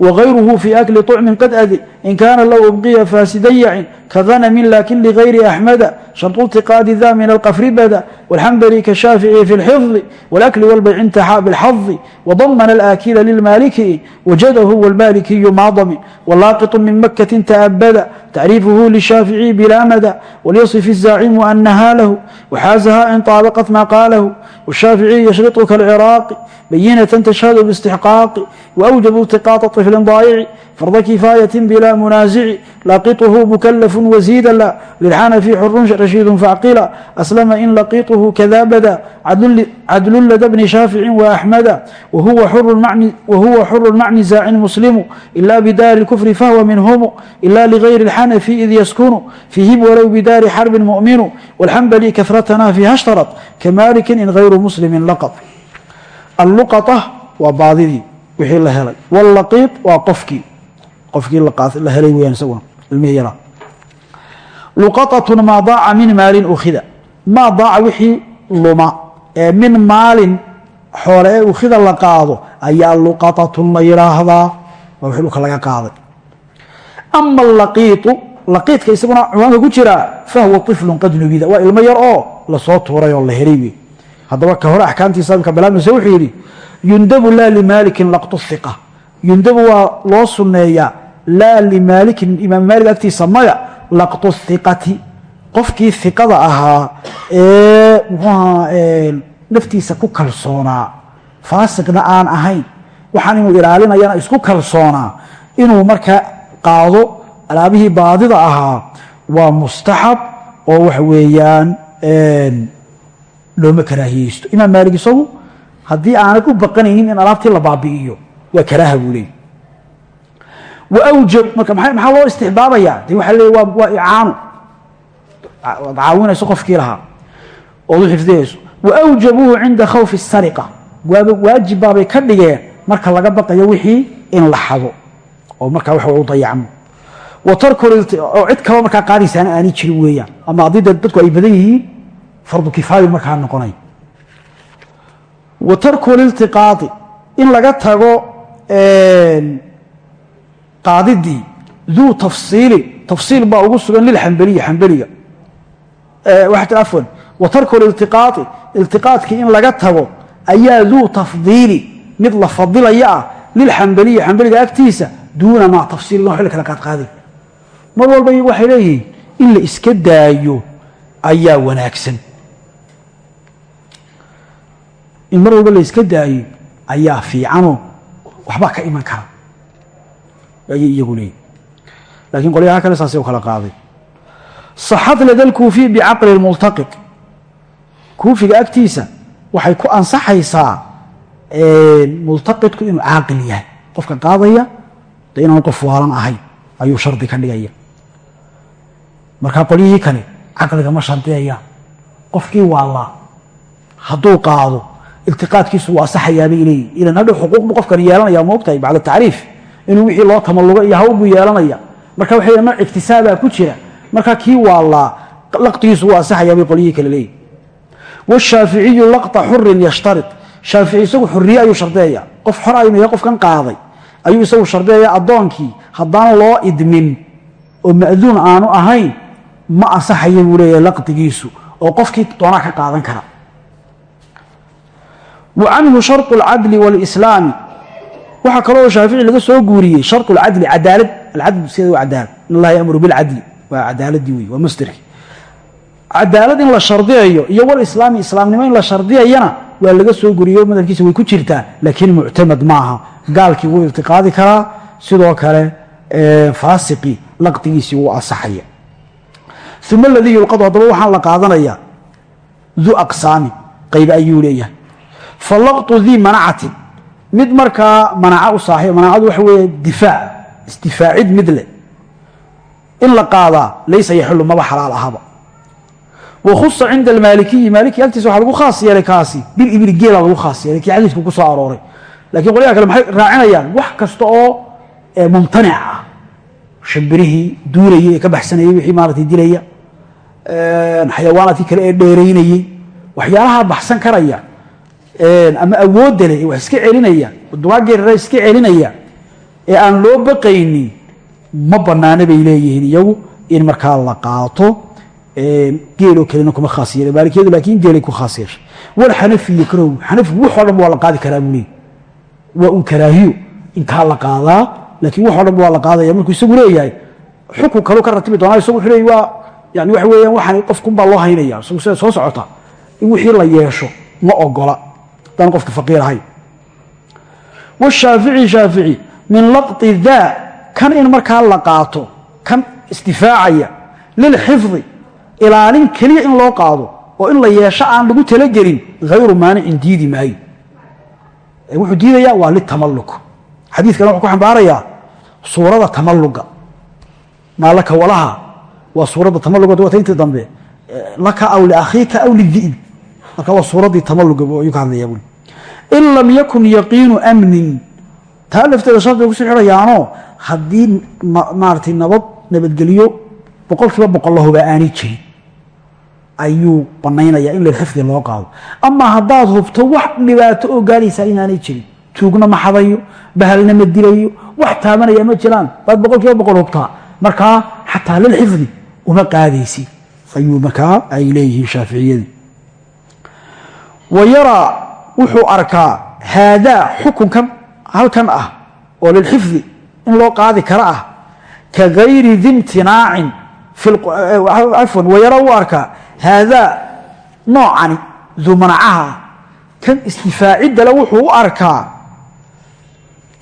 وغيره في أكل طعم قد أذي إن كان لو أبقي فاسدا يعن كظنم لكن لغير أحمد شرط التقاد ذا من القفر بدا والحنبلي كالشافعي في الحفظ والأكل والبيع انتحى بالحظ وضمن الآكل للمالكي وجده والمالكي ما ضمن واللاقط من مكة تأبدا تعريفه للشافعي بلا مدى وليصف الزاعم أنها له وحازها إن طابقت ما قاله والشافعي يشرط كالعراق بينة تشهد باستحقاق وأوجب التقاط طفل ضائع فرض كفاية بلا منازع لاقطه مكلف وزيدا لا للحنفي حر رشيد فعقلا أسلم إن لقيطه كذا بدا عدل, عدل لدى ابن شافع وأحمد وهو حر المعني وهو حر المعني زاع مسلم إلا بدار الكفر فهو منهم إلا لغير الحنفي إذ يسكن فيهم ولو بدار حرب مؤمن والحنبلي كثرتنا فيها اشترط كمالك إن غير مسلم لقط اللقطة وبعضذي wixii la helay wاllaqiid waa qofkii la helay weyaan isaguna ilmihii yaraa luqaطaة maa daaca min maalin ukhida. Maa daaca wixii luma. Ee min maalin xoole ee ukhida la qaado ayaa luqatatun la yidhaahdaa waa wixii dhulka laga qaaday. Ama alaqiitu laqiidka isaguna cumaanka ku jira fahuwa iflun qad nubida. Waa ilmo yar oo la soo tuuray oo la helay wey haddaba ka hore axkaamtiisa imka bilaabmaysa wuxuu yidhi yundabu laa limaalikin laqtu hiqa yundabu waa loo sunneeyaa laa limaalikin imaam maalik agtiisa maya laqtu hiqati qofkii hiqada ahaa ee muxuaha naftiisa ku kalsoonaa. Faasiqna aan ahayn. Waxaan inuu ilaalinayana isku kalsoonaa. Inuu markaa qaado alaabihii baadida ahaa waa mustaxab oo waxa weeyaan looma karaahiyeysto imaam maalik isagu haddii aanad u baqanaynin in alaabtii la baabi'iyo waa karaaha buu leeyay wawjab marka maxaa loo istixbaabaya de waxa leey waa icaano ad caawinayso qofkii lahaa ood u xifdinayso waawjabuuhu cinda khawfi sariqa waaba waajib baabay ka dhigeen marka laga baqayo wixii in la xado oo markaa wax u dayacmo wa tarku oo cid kaloo markaa qaadaysaana aanay jirin weeyaan ama haddii de dadku ay badan yihiin fardu kifaayo markaa noqonay wa tarku liltiqaadi in laga tago qaadidii duu tafsiilin tafsiil baa ugu sugan lilxambeliyi xambeliga afwan wa tarku liltiqaai iltiqaadkii in laga tago ayaa duu tafdiili mid la fadilaya ah lilxambeliyi xambeliga agtiisa duuna maa tafsiilin wax la kala qaadqaaday mar walba waxay leeyihiin in la iska daayo ayaa wanaagsan. In mar walba la iska daayo ayaa fiicanoo waxbaa ka iman kara ayay iyagu leeyihiin laakiin qolyaha kale saasay u kala qaaday صaxad lada lkuufiy bicaqli multaqiq kuufiga agtiisa waxay ku ansaxaysaa multaqidku inuu caaqil yahay. Qofka qaadaya de inaanu qof waalan ahayn ayuu shardi ka dhigaya. Markaa qolyihii kale caqliga ma shardiyayaan qofkii waallaa hadduu qaado iltiqaadkiisu waa asaxayaabay leeyihiin ilan hadhow xuquuq bu qofkan yeelanaya moogtahay bacda tacriif inuu wixii loo tamallugo iyo hawl buu yeelanaya marka waxay nooc iktisaabaa ku jira markaa kii waallaa laqtigiisu waa asaxayaa bay qolyihii kale leeyihin washaaficiyu laqta xurin yashtarid shaafici isagu xuriye ayuu shardiyaya qof xor aynu yahay qofkan qaaday ayuu isagu shardiyaya addoonkii haddaan loo idmin oo ma'duun aanu ahayn ma asaxaya buu leeyahay laqdigiisu oo qofkii doonaa ka qaadan kara wa canhu sharطu اlcadli wاlislaami waxaa kaloo shaafici laga soo guuriyey sharط اlcadli cadaalad. Alcadl sida waa cadaalad. In allaha yamuru bilcadli waa cadaaladii wey waa masderki cadaalad in la shardiyayo iyo walislaami islaamnimo in la shardiyayana waa laga soo guriyo madhabkiisa way ku jirtaa laakiin muctamad maaha gaalkii wuu iltiqaadi karaa. Sidoo kale faasiqii laqdigiisii wuu asaxaya. Uma aladii yulqadu haddaba waxaan la qaadanayaa du aqsaami qaybe ayuu leeyahay. Falaqtu dii manacatin mid markaa manaca u saaxiib manacadu waxa weeye difaac isdifaacid mid leh. In la qaadaa laysa yaxilu maba xalaal ahaba. Wakhusa cinda almaalikiyi maaliki agtiisa waxaa lagu khaas yeelay kaasi bilibili geela lagu khaas yeelay kii xadiisku ku soo arooray. Lakiin qolyaha kale maxay raacinayaan wax kasta oo mumtanic ah. Shimbirihii duulayay ee ka baxsanayay wixii maaratay dilaya. Xayawaanaadkii kale ee dheeraynayey. Waxyaalaha baxsan karaya ama awoodda leh ee wax iska celinaya. Dugaaggeerara iska celinaya. Ee aan loo baqaynin ma banaana bay leeyihiin. Iyagu in markaa la qaato geeloo kalena kuma khaas yeela laakiin geelay ku khaas wal xanafi yakrahu xanafigu waxoo dhan waa qaadi karaa buu waa un karaahiyo. Intaa la qaadaa laakiin waxoo dhan waa qaadaya. Markuu isagu leeyahay xukun kaluu ka ratibi doonaa isagu wuxuu waa yani waxa weeyaan waxaan qofkunbaa loo haynaya soo socota in wixii la yeesho ma ogola haddaan qofka faqiir ahayn washaafici shaafici min laqti daa kan in markaa la qaato kan isdifaacaya lilxifdi ilaalin keliya in loo qaado oo in la yeesho aan lagu talagelin hayru maanicin diidi maayo wuxuu diidayaa waa litamalluk xadiidkana wuxuu ku xambaarayaa suurada tamalluga. Maa laka walaha? Waa suuradda tamalluga wata intii dambe. Laka aw liakhiika aw lidi'b marka waa suuraddii tamalluga ayuu ka hadlayaa buli in lam yakun yaqiinu amnin taa lafteeda shardiga ku sii xidhayaanoo haddii maaratay nabad nabadgelyo boqol boqol lahubaa aanay jirin ayuu banaynaya in lilxifdi loo qaado. Amaa haddaad hubto wax dhibaato oo gaaraysaa inaanay jirin tuugna ma xadayo bahalna ma dilayo wax taabanaya ma jiraan baad boqol boqol hubtaa markaa xataa lilxifdi uma qaadaysi. Ayuu markaa ay leeyihiin shaaficiyadii wa yaraa wuxuu arkaa haadaa xukunkan halkan ah oo lilxifdi in loo qaadi kara ah ka gayri dimtinaacin cafwan wayara u arkaa haadaa noocani dumanacaha kan istifaaciddale wuxuu u arkaa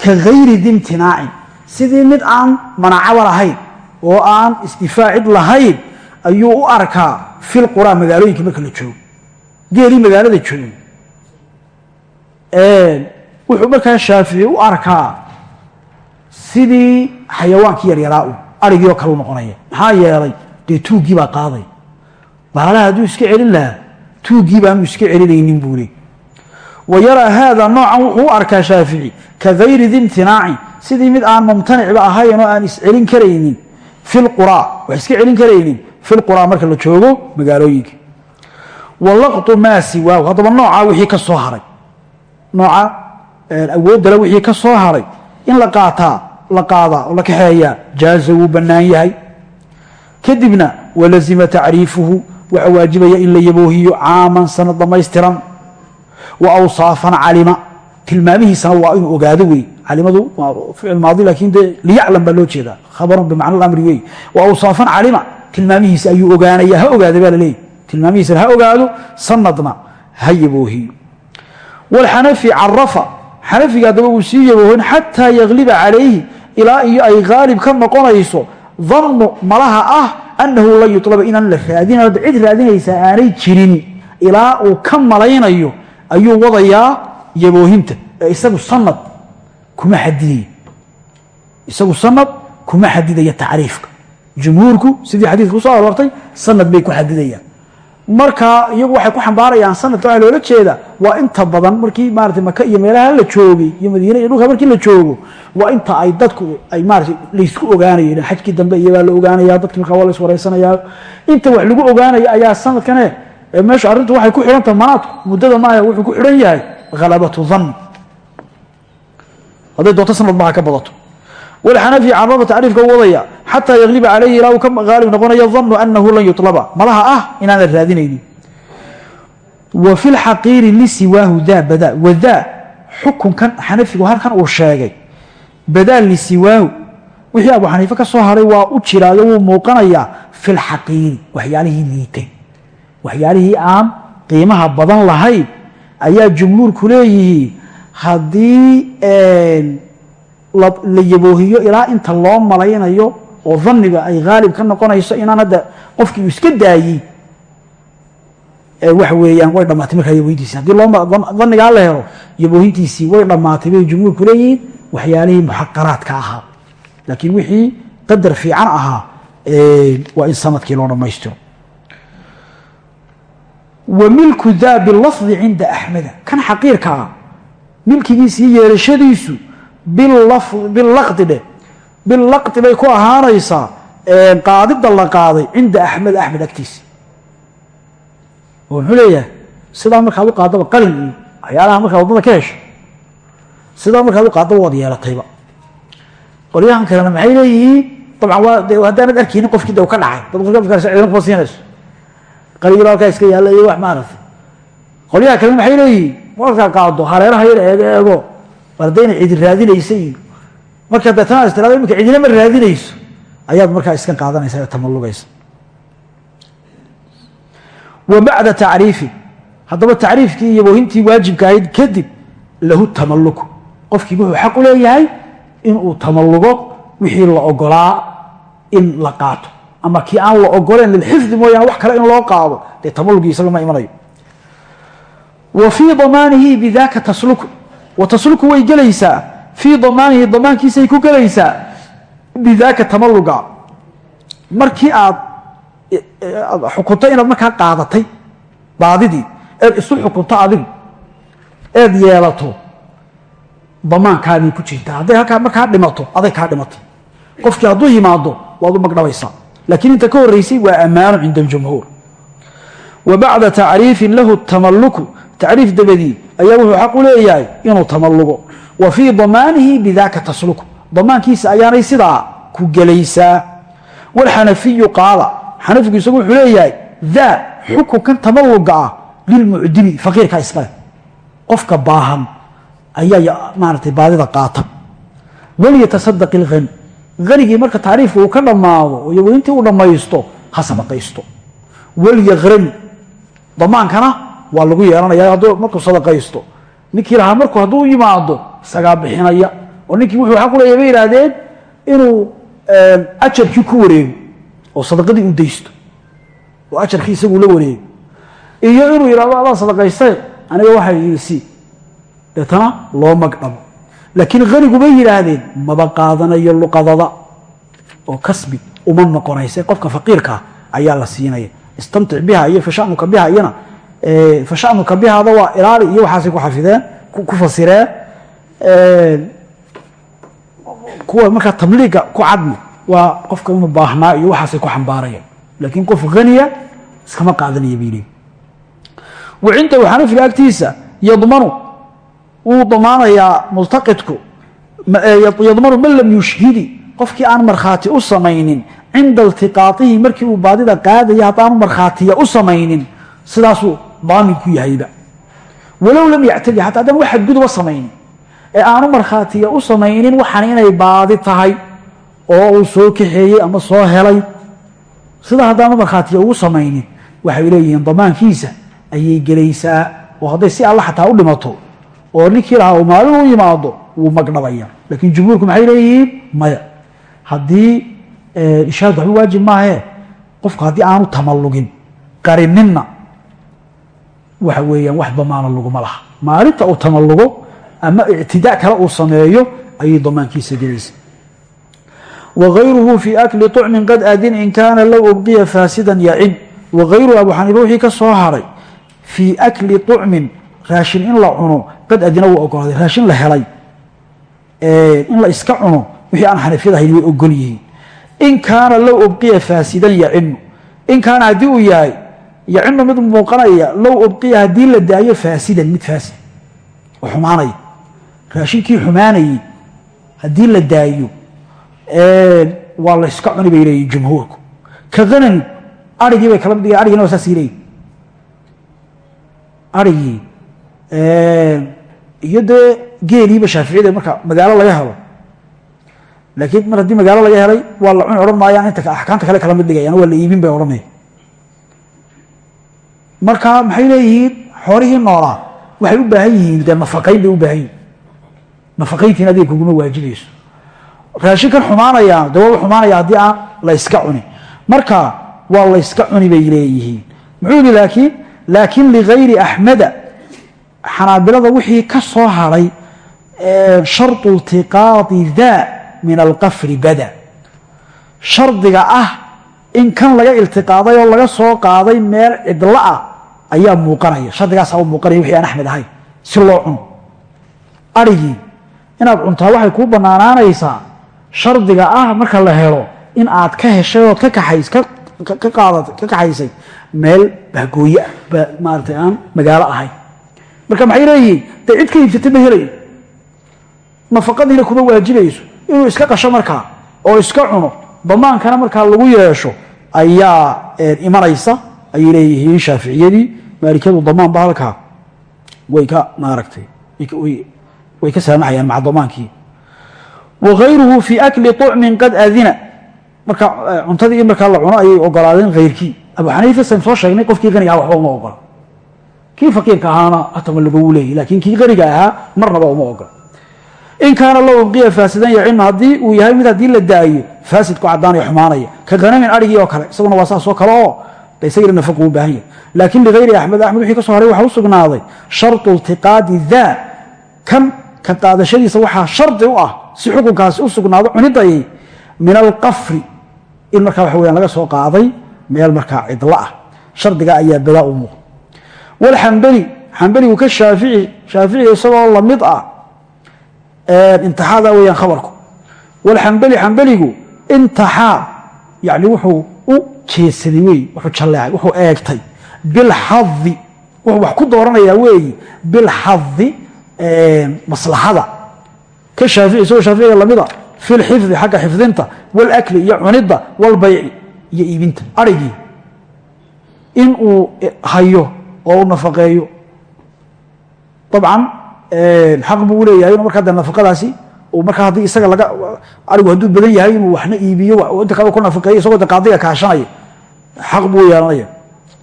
ka gayri dimtinaacin sidii mid aan manacaba lahayn oo aan istifaacid lahayn ayuu geelii magaalada joogo wuxuu markaa shaafici u arkaa sidii xayawaankii yaryaraa u arigii oo kale u noqonaya. Maxaa yeelay dee tuuggii baa qaaday. Baalaha hadduu iska celin lahaa tuuggii baanu iska celinaynin buu le wa yaraa haada noocan wuxuu arkaa shaafici ka gayri dimtinaacin sidii mid aan mumtanicba ahayn oo aan iscelin karaynin. Fi lquraa wax iska celin karaynin. Fi lquraa marka la joogo magaalooyinka wa laqtu maa siwaahu. Haddaba noocaa wixii ka soo haray. Nooca awooddale wixii ka soo haray. In la qaataa la qaadaa oo la kaxeeyaa jaaza wuu bannaan yahay. Kadibna walazima tacriifuhu waxa waajibaya in la yaboohiyo caaman sanad dhammaystiran. Wa awsaafan calima. Tilmaamihiisana waa inuu ogaado wey calimadu waa ficil maadi laakiin dee liyaclam baa loo jeedaa. Khabarun bimacna alamri wey wa awsaafan calima. Tilmaamihiisa ayuu ogaanaya ha ogaada baa laleeyahy tilmaamihiisana ha ogaado sanadna ha yaboohiyo wlxanafi carafa xanafiga haddaba uu sii yaboohin xataa yagliba calayhi ilaa iyo ay haalib ka noqonayso dannu malaha ah annahu lan yuطlaba inaan la raadinayo hadda cid raadinaysaa aanay jirin ilaa uu ka malaynayo ayuu wadayaa yaboohinta. Ee isagu sanad kuma xadidaya. Isagu sanad kuma xadidaya tacriifka. Jumhuurku sidii aroortay sanad bay ku xadidayaan marka iyagu waxay ku xambaarayaan sanadka waxa loola jeeda waa inta badan markii maarata maka iyo meelaha la joogay iyo madiine iyo dhulka markii la joogo waa inta ay dadku ay maarata laysku ogaanayo xajkii dambe iyabaa la ogaanaya dadki markaa waa la iswareysanaya inta wax lagu ogaanaya ayaa sanadkane meeshu arrintu waxay ku xidhantaha manaadku muddada maaha wuxuu ku xidhan yahay halabatu dhan hadday doonto sanad maha ka badato walxanafi caraba tacriifka u wadaya xataa yagliba calayhi ilaa uu ka haalib noqonayo danu anahu lan yuطlaba malaha ah inaan la raadinaynin wa fi lxaqiiri lisiwaahu daa badaa wadaa xukunkan xanafigu halkan uu sheegay badaa lisiwaahu wixii abu xaniife ka soo haray waa u jiraayo wuu muuqanayaa fi lxaqiiri waxyaalihii liitay waxyaalihii aan qiimaha badan la yaboohiyo ilaa inta loo malaynayo oo dhanniga ay haalib ka noqonayso inaan hadda qofkii uu iska daayey waxa weeyaan way dhammaatay markaa yaboohintiisi haddii loodhannigaa la helo yaboohintiisii way dhammaatay bay jumhuurku leeyihiin waxyaalihii muxaqaraadka ahaa. Laakiin wixii qadar fiican ahaa waa in sannadkii loo dhammaystiro wa milku daa bilafdi cinda axmeda. Kan xaqiirka ah milkigiisii yeelashadiisu bilaqdi dheh bilaqdi bay ku ahaanaysaa qaadidda la qaaday cinda axmed axmed agtiisa oo muxuu leeyahay sidaa markaad u qaadaba qalin iyo waxyaalaha markaad waddada ka hesho sidaa markaad u qaadaba waad yeelatayba qolyahan kalena maxay leeyihiin? Dabcan waa haddaanad arkaynin qofkii de u ka dhacay. Dad kuma siinayso qalin halkaa iska yaalla iyo wax maaragtay qolyaha kalena markaa bardayna cidi raadinaysa iyo markaa deetana is tirado iminka cidina ma raadinayso ayaad markaa iskan qaadanaysa tamallugaysa wa bacda tacriifi haddaba tacriifkii iyo boohintii waajibka ahayd kadib lahu tamalluku. Qofkii wuxuu xaq u leeyahay inuu tamallugo wixii la ogolaa in la qaato. Ama kii aan la ogoleen lilxifdi mooyaane wax kale in loo qaado dee tamallugii isaga ma imanayo. Wa fii damaanihi bidaka tasluku wa tasluku way gelaysaa fii damaanihi damaankiisay ku gelaysaa bidaaka tamaluga markii aad xukunto inaad markaa qaadatay baadidii eed isu xukunto adigu eed yeelato damaankaadii ku jirtaa hadday halkaa markaa dhimato aday kaa dhimatay qofkii hadduu yimaado waad u magdhabaysaa laakiin inta ka horreysay waa ammaano cinda aljumhuur. Wa bacda tacriifin lahu tamaluku tacriif dabadii ayaa wuxuu xaq u leeyahay inuu tamallugo. Wa fii damaanihi bidaaka tasluku. Damaankiisa ayaanay sidaa ku gelaysaa. Walxanafiyu qaala xanafigu isagu wuxuu leeyahay daa xukunkan tamalluga ah lilmucdimi faqiirka iskale qofka baahan ayaa maaratay baadida qaata. Waliyatasadaq ilhani hanigii marka taariifka uu ka dhammaado iyo intii uu dhammaysto ha sadaqaysto walyakrami damaankana waa lagu yeelanaya hadduu markuu sadaqaysto. Ninkii lahaa markuu hadduu yimaado isagaa bixinaya. Oo ninkii wuxuu xaq u leeya bay yidhaahdeen inuu ajarkii ku wareego oo sadaqadii u daysto. Oo ajarkii isaguu la wareego. Iyo inuu yidhahdo adaan sadaqaystay aniga waxaa yii si deetana loo magdhabo laakiin hanigu bay yidhaahdeen maba qaadanayo luqadada. Oo kasbi uma noqonaysa qofka faqiirkaa ayaa la siinaya. Istamtic biha iyo fashanuka biha iyana fashanuka bihada waa ilaali iyo waxaasay ku xafideen ku fasireen kuwa markaa tabliiga ku cadmi waa qofka inuu baahnaa iyo waxaasay ku xambaarayaan laakiin qof haniya iskama qaadanaya bay leeyi wa cindahu xanafiga agtiisa yadmanu wuu damaanayaa multaqidku yadmanu man lam yushhidi qofkii aan markhaati u samaynin cinda iltiqaaihi markii uu baadida qaadaya haddaanu markhaatiya u samaynin sidaasuu daamin ku yahayba walow lam yactadi hataa haddaan wax xadguduba samaynin ee aanu markhaatiya u samaynin waxaan inay baadi tahay oo uu soo kaxeeyey ama soo helay. Sidaa haddaanu markhaatiya ugu samaynin waxay leeyihiin damaankiisa ayay gelaysaa oo hadday si alla xataa u dhimato oo ninkii lahaa uu maalin u yimaado wuu magdhabaya laakiin jumhuurku maxay leeyihiin? Maya. Haddii ishaad waxba waajib maahe qofku haddii aanu tamallugin qarininna waxa weeyaan wax damaana laguma laha. Maalinta uu tamallugo ama ictidaa kale uu sameeyo ayay damaankiisa gelaysa. Wagayruhu fii akli طucmin qad adin in kaana low ubqiya faasidan yacin wagayruhu abu xaniifa wixii ka soo haray fii akli طucmin raashin in la cuno qad adina wuu ogolaaday raashin la helay in la iska cuno wixii aan xanafiyad ahayn way ogol yihiin. In kaana low ubqiya faasidan yacinu in yacinu mid muuqanaya low ubqiya haddii la daayo faasidan mid faasid oo xumaanaya. Raashinkii xumaanayey haddii la daayo waa la iska cuni bay leeyihiin jumhuurku. Ka hanami arigii bay kala mid dhigeen arigina waa saasay leeyihiin arigii iyo dee geeliiba shaaficiyada marka magaalo laga helo. Laakiin mar haddii magaalo laga helay waa la cuni odhan maayaan inta axkaamta kale kala mid dhigayaan waa la iibin bay odhanaya marka maxay leeyihiin? Xoolihii noolaa. Waxay u baahan yihiin dee nafaqayn bay u baahan yihiin nafaqayntiin adiga kuguma waajibayso raashinkan xumaanaya de waa xumaanaya haddii aan la yska cuni. Marka waa la yska cuni bay leeyihiin. Muxuu yihi laakiin laakin ligayri axmeda xanaabilada wixii ka soo haray sharطu iltiqaadi daa min alqafri bada. Shardiga ah in kan laga iltiqaaday oo laga soo qaaday meel cidlaah ayaa muuqanaya. Shardigaasaa u muuqanaya wixii aan axmed ahayn si loo cuno arigii inaad cuntaa waxay kuu bannaanaanaysaa shardiga ah marka la helo in aad ka heshay ood ka kaxaysay meel bahgooye ah ba maaratay aan magaalo ahayn marka maxay leeyihiin? Dee cid ka iibsatay ma helayo nafaqadiina kuma waajibayso inuu iska qasho markaa oo iska cuno damaankana markaa lagu yeesho ayaa imanaysa ayay leeyihiin shaaficiyadii maalikiyadu damaan ba halkaa. Way ka maaragtay. Way ka saamaxayaan maca damaankii wagayruhu fii akli طucmin qad adina. Marka cuntadii in markaa la cuno ayay ogolaadeen hayrkii abu xaniifa san soo sheegnay qofkii qaniga aha waxba uma ogola. Kii faqiirka ahaana atamalago wuu leeyay laakiin kii qaniga ahaa marnaba uma ogola. In kaana low ubqiya faasidan yacinu haddii uu yahay mid haddii la daayo faasidku caddaanaya xumaanaya. Ka hanamin arigii oo kale isaguna waa saas oo kale oo de isagina nafaqu u baahan yahay. Laakin ligayri axmed axmed wixii ka soo haray waxaa u sugnaaday sharطu iltiqaadi daa kan ka qaadashadiisa waxaa shardi u ah si xukunkaasi u sugnaado cunidayay min alqafri in markaa waxa weyaan laga soo qaaday meel markaa cidlo ah. Shardiga ayaa badaa u muuqda walxambeli xambeligu ka shaafici shaaficiga isagoo la mid ah intixaada weyaan khabarku. Walxambeli xambeligu intaxaa yani wuxuu jeesaday wey wuxuu jalleecay wuxuu eegtay bilxadi wuxuu wax ku dooranayaa weeyi bilxadi maslaxada ka shaafici isagoo shaaficiga lamida fi xagga xifdinta walakli iyo cunidda walbayci iyo iibinta. Arigii in uu hayo oo u nafaqeeyo. Dabcan xaq buu leeyahay inu markaa de nafaqadaasi markaa haddii isaga laga arigu hadduu badan yahay inuu waxna iibiyo inta kale ku nafaqeeyo isagoo de qaadiga xaq buu yeelanaya.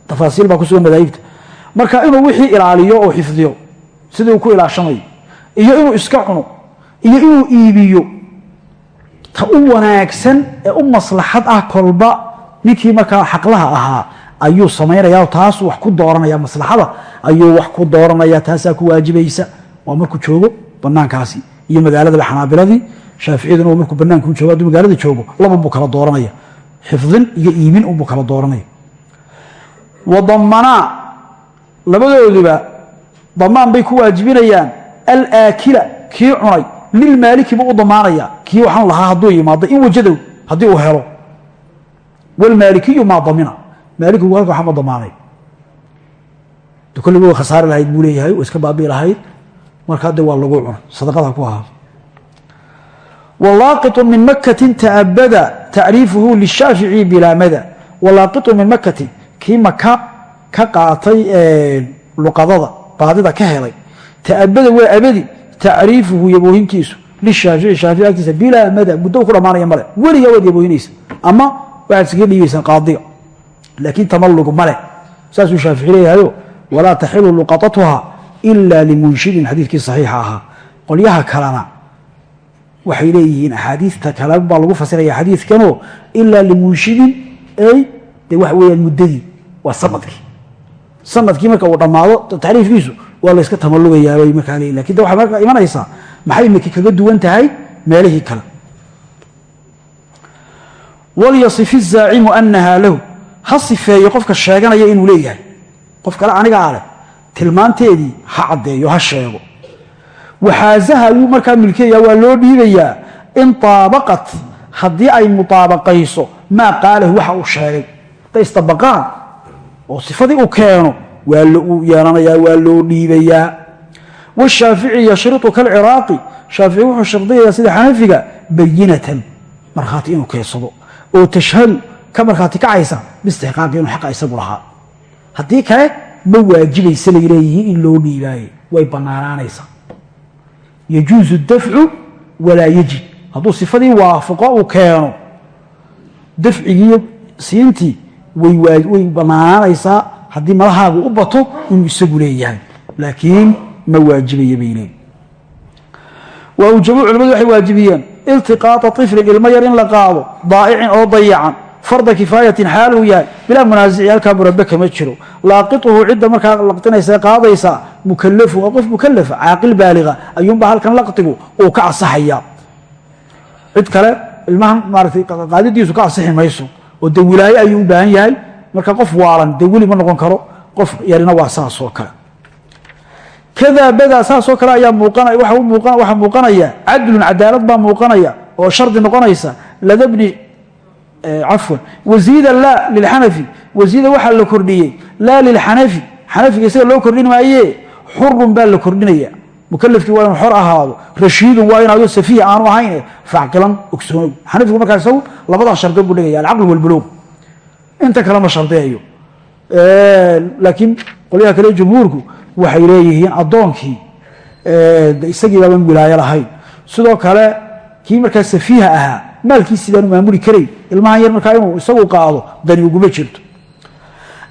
Tafaasiil baa kusugan madaahibta marka inuu wixii ilaaliyo oo xifdiyo sidii uu ku ilaashamayo iyo inuu iska cuno iyo inuu iibiyo ta u wanaagsan ee u maslaxad ah kolba ninkii markaa xaqlaha ahaa ayuu samaynaya taas wax ku dooranaya maslaxada ayuu wax ku dooranaya taasaa ku waajibaysa waa markuu joogo banaankaasi iyo magaaladaba xanaabiladii shaaficiyaduna markuu banaanku joogo hadduu magaalada joogo laban buu kala dooranaya xifdin iyo iibin unbuu kala dooranaya wadamanaa labadooduba damaan bay ku waajibinayaan. Alaakila kii cunay. Lilmaaliki buu u damaanaya kii waxaan lahaa hadduu yimaado in wajadow haddii uu helo. Wlmaalikiyu maa damina maalikigu halka waxama damaanay kolliba way khasaari lahayd buu leeyahay way iska baabi'i lahayd. Markaa de waa lagu cuno sadaqada ku ahaa. Walaaqiطu min makatin taabada tacriifuhu lishaafici bilaa mada walaaqiطu min makatin kii maka ka qaatay luqadada baadida ka helay. Taabada waa abadi tacriifuhu yaboohinkiisu lishaafici shaafici agtiisa bilaa mada muddo ku dhamaanaya male weligaa waad yaboohinaysa ama waxaad iskaga dhiibaysaa qaadiga. Laakiin tamalugu male saasuu shaafici leeyahayo walaa taxilu luqatatuha ila limunshidin. Xadiidkii saxiixa ahaa. Qolyaha kalena waxay leeyihiin axaadiista kale baa lagu fasiraya xadiidkanoo ilaa limunshidin ay de waxa weeyaan muddadii waa sannadkii. Sanadkii marka uu dhammaado tacriifkiisu waa la yska tamalugayaabay markaa leeyihiin laakiin de waxay markaa imanaysaa maxay maki kaga duwan tahay meelihii kale. Walyasif izaacimu anahaa lahu ha sifeeyo qofka sheeganaya inuu leeyahay. Qof kale anigaa leh tilmaanteedii ha caddeeyo ha sheego waxaasaha ayuu markaa milkiyaya waa loo dhiibayaa in taabaqat haddii ay mutaabaqayso maa qaalahu waxa uu sheegay. Hadday istabaqaan oo sifadii uu keeno waa uu yeelanayaa waa loo dhiibayaa. Washaafici yashritu kalciraaqi shaafici wuxuu shardiyayaa sida xanafiga bayinatan markhaati inuu keensado oo tashhadu ka markhaati kacaysa biistixqaaqi inuu xaqa isagu lahaa. Haddii kale ma waajibaysa lay leeyihiin in loo yajuusu dafcu walaa yajib hadduu sifadii waafaqo uu keeno dafcigiiyo siintii way bannaanaanaysaa haddii madahaagu u bato inuu isagu leeyahay laakiin ma waajibaya bay leeyihiin waawjabuu culimmadu waxay waajibiyeen iltiqaata طiflin ilmo yar in la qaado daa'icin oo dayacan farda kifaayatin xaaluu yahay. Bilaa munaasici halkaa murabe kama jiro. Laaqituhu cidda markaa laqtinaysa qaadaysa mukalafun waa qof mukalafa caaqil baaliga ayuunbaa halkan laqtigu uu ka asaxaya cid kale ilmahan maaratay qaadidiisu ka asixi mayso. Oo de wilaaye ayuu u baahan yahay. Marka qof waalan dee weli ma noqon karo. Qof yarina waa saas oo kale. Kadaa badaa saasoo kale ayaa waxaa muuqanaya. Cadlun cadaalad baa muuqanaya oo shardi noqonaysa. Lada bni cafwan. Waziida laa lilxanafi. Waziida waxaa la kordhiyey. Laa lilxanafi. Xanafiga isaga loo kordhin maaye xurun baa la kordhinaya mukalafkii waa inuu xor ahaado. Rashiidun waa inaado safiih aanu ahayn. Facqilan ogsoonow xanafigu markaa isagu labadaa shardo buu dhigaya. Alcaql walbuluuq inta kale ma shardiyayo laakiin qolyaha kale jumhuurku waxay leeyihiin addoonkii. Isagii baaban wilaayo lahayn. Sidoo kale kii markaa safiiha ahaa maalkiisii baanu maamuli karayn ilmahan yar markaa inuu isagu qaado dani uguma jirto.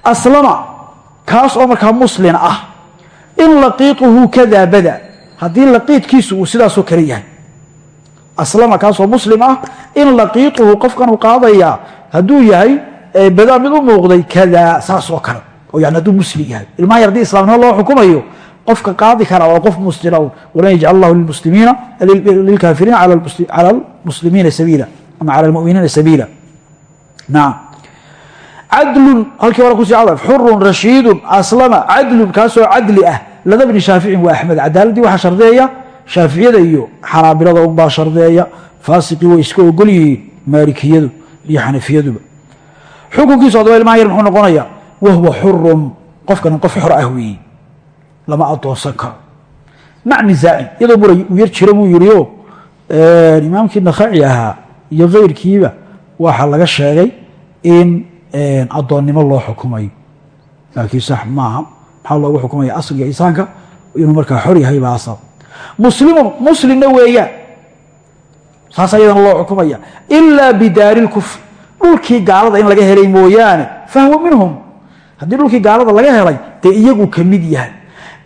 Aslama kaas oo markaa muslin ah in laqiituhu kadaa bada haddii laqiidkiisu uu sidaasoo kale yahay. Aslama kaasoo muslim ah in laqiituhu qofkanuu qaadayaa hadduu yahay badaa mid u muuqday kadaa saasoo kale. Oo yani hadduu muslim yahay. Ilmaha yar haddii islaamnimo loo xukumayo qofka qaadi kara waa qof muslina walan yajcal allahu lilkaafiriina cala almuslimiina sabiila ama cala almuminiina sabiila. Naam. Cadlun halkii hore ku sii cadaf xurun rashiidun aslama cadlun kaasoo cadli ah. Lada bni shaaficin waa axmed cadaaladdii waxaa shardeeya shaaficiyada iyo xanaabilada unbaa shardeeya faasiqii way iska ogol yihiin maalikiyadu iyo xanafiyaduba. Xukunkiisu haddaba ilmaha yar muxuu noqonaya wahuwa xurun qofkana qof xor ah weeye lama adoonsan karo mac nisaacin iyadoo mura uu yar jira buu yidhi o imaamkii nakhaci ahaa iyo keyrkiiba waxaa laga sheegay in addoonnimo loo xukumayo laakiin sax maaha maxaa loogu xukumaya asliga insaanka inuu markaa xor yahay baa asal. Muslimun muslimna weeyaan saas ayadana loo xukumaya. Ilaa bidaari lkufr dhulkii gaalada in laga helay mooyaane fahwa minhum. Haddii dhulkii gaalada laga helay dee iyagu ka mid yahay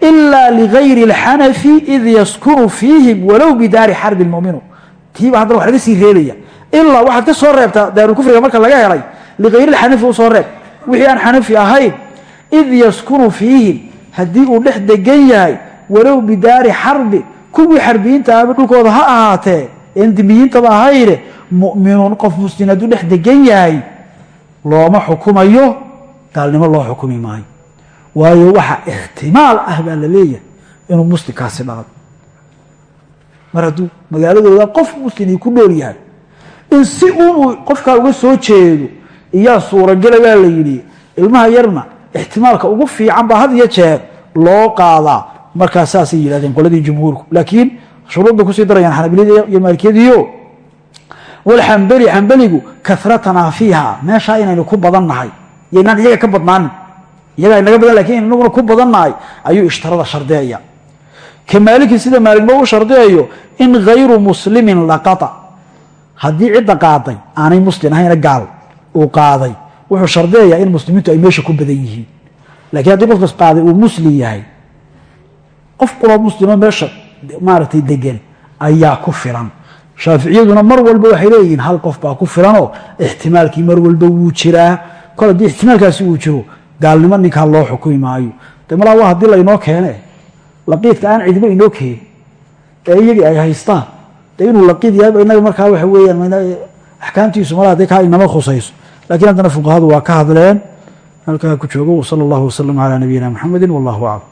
ilaa ligayri اlxanafi id yaskunu fiihim walow bidaari xarbi muminu tiiba haddana wax laga sii reebaya ilaa waxaad ka soo reebtaa daarulkufriga marka laga helay ligayri xanafi u soo reeb wixii aan xanafi ahayn id yaskunu fiihim haddii uu dhex degan yahay walow bidaari xarbi kuwii xarbiyiinta ahba dhulkooda ha ahaatee en dimiyiintaba ahayne muminuun qof muslim hadduu dhex degan yahay looma xukumayo gaalnimo loo xukumi maayo waayo waxa ixtimaal ah baa la leeyahay inuu muslimkaasi dhalo mar hadduu magaaladooda qof muslimii ku nool yahay in si uunu qofkaa uga soo jeedo iyaa suuragala baa la yidhi ilmaha yarna ixtimaalka ugu fiican baa had iyo jeer loo qaadaa. Markaa saasay yidhahdeen qoladii jumhuurku. Laakiin shuruudda ku sii darayaan xanabilada iyo maalikiyadiio walxambeli xambeligu karatanaa fiiha meeshaa inaynu ku badannahay yaynaan iyaga ka badnaanin iyagaa inaga badan laakiin inaguna ku badannahay ayuu ishtarada shardeeya. Ka maalikii sida maaligba u shardiyayo in hayru muslimin laqaa haddii cidda qaaday aanay muslim ahayna gaal uu qaaday wuxuu shardiyayaa in muslimiintu ay meesha ku badan yihiin. Lakiin haddii qofkas qaaday uu muslim yahay qof quloo muslimo meesha maaragtay degan ayaa ku filan. Shaaficiyaduna mar walba waxay leeyihiin hal qof baa ku filanoo ixtimaalkii mar walba wuu jiraa. Kol haddii ixtimaalkaasi uu jiro gaalnimo ninkaa loo xukumi maayo. De malaa waa haddii laynoo keene laqiidka aan cidiba inoo keenin ee iyagii ay haystaan? De inuu laqiid yahay inaga markaa waxa weeyaan axkaamtiisu malaa dee kaa inama khusayso. Lakiin haddana fuqahadu waa ka hadleen. Halkaa ku joogo wsala allahu wasalam calaa nabiyina muxamedi wallahu aclam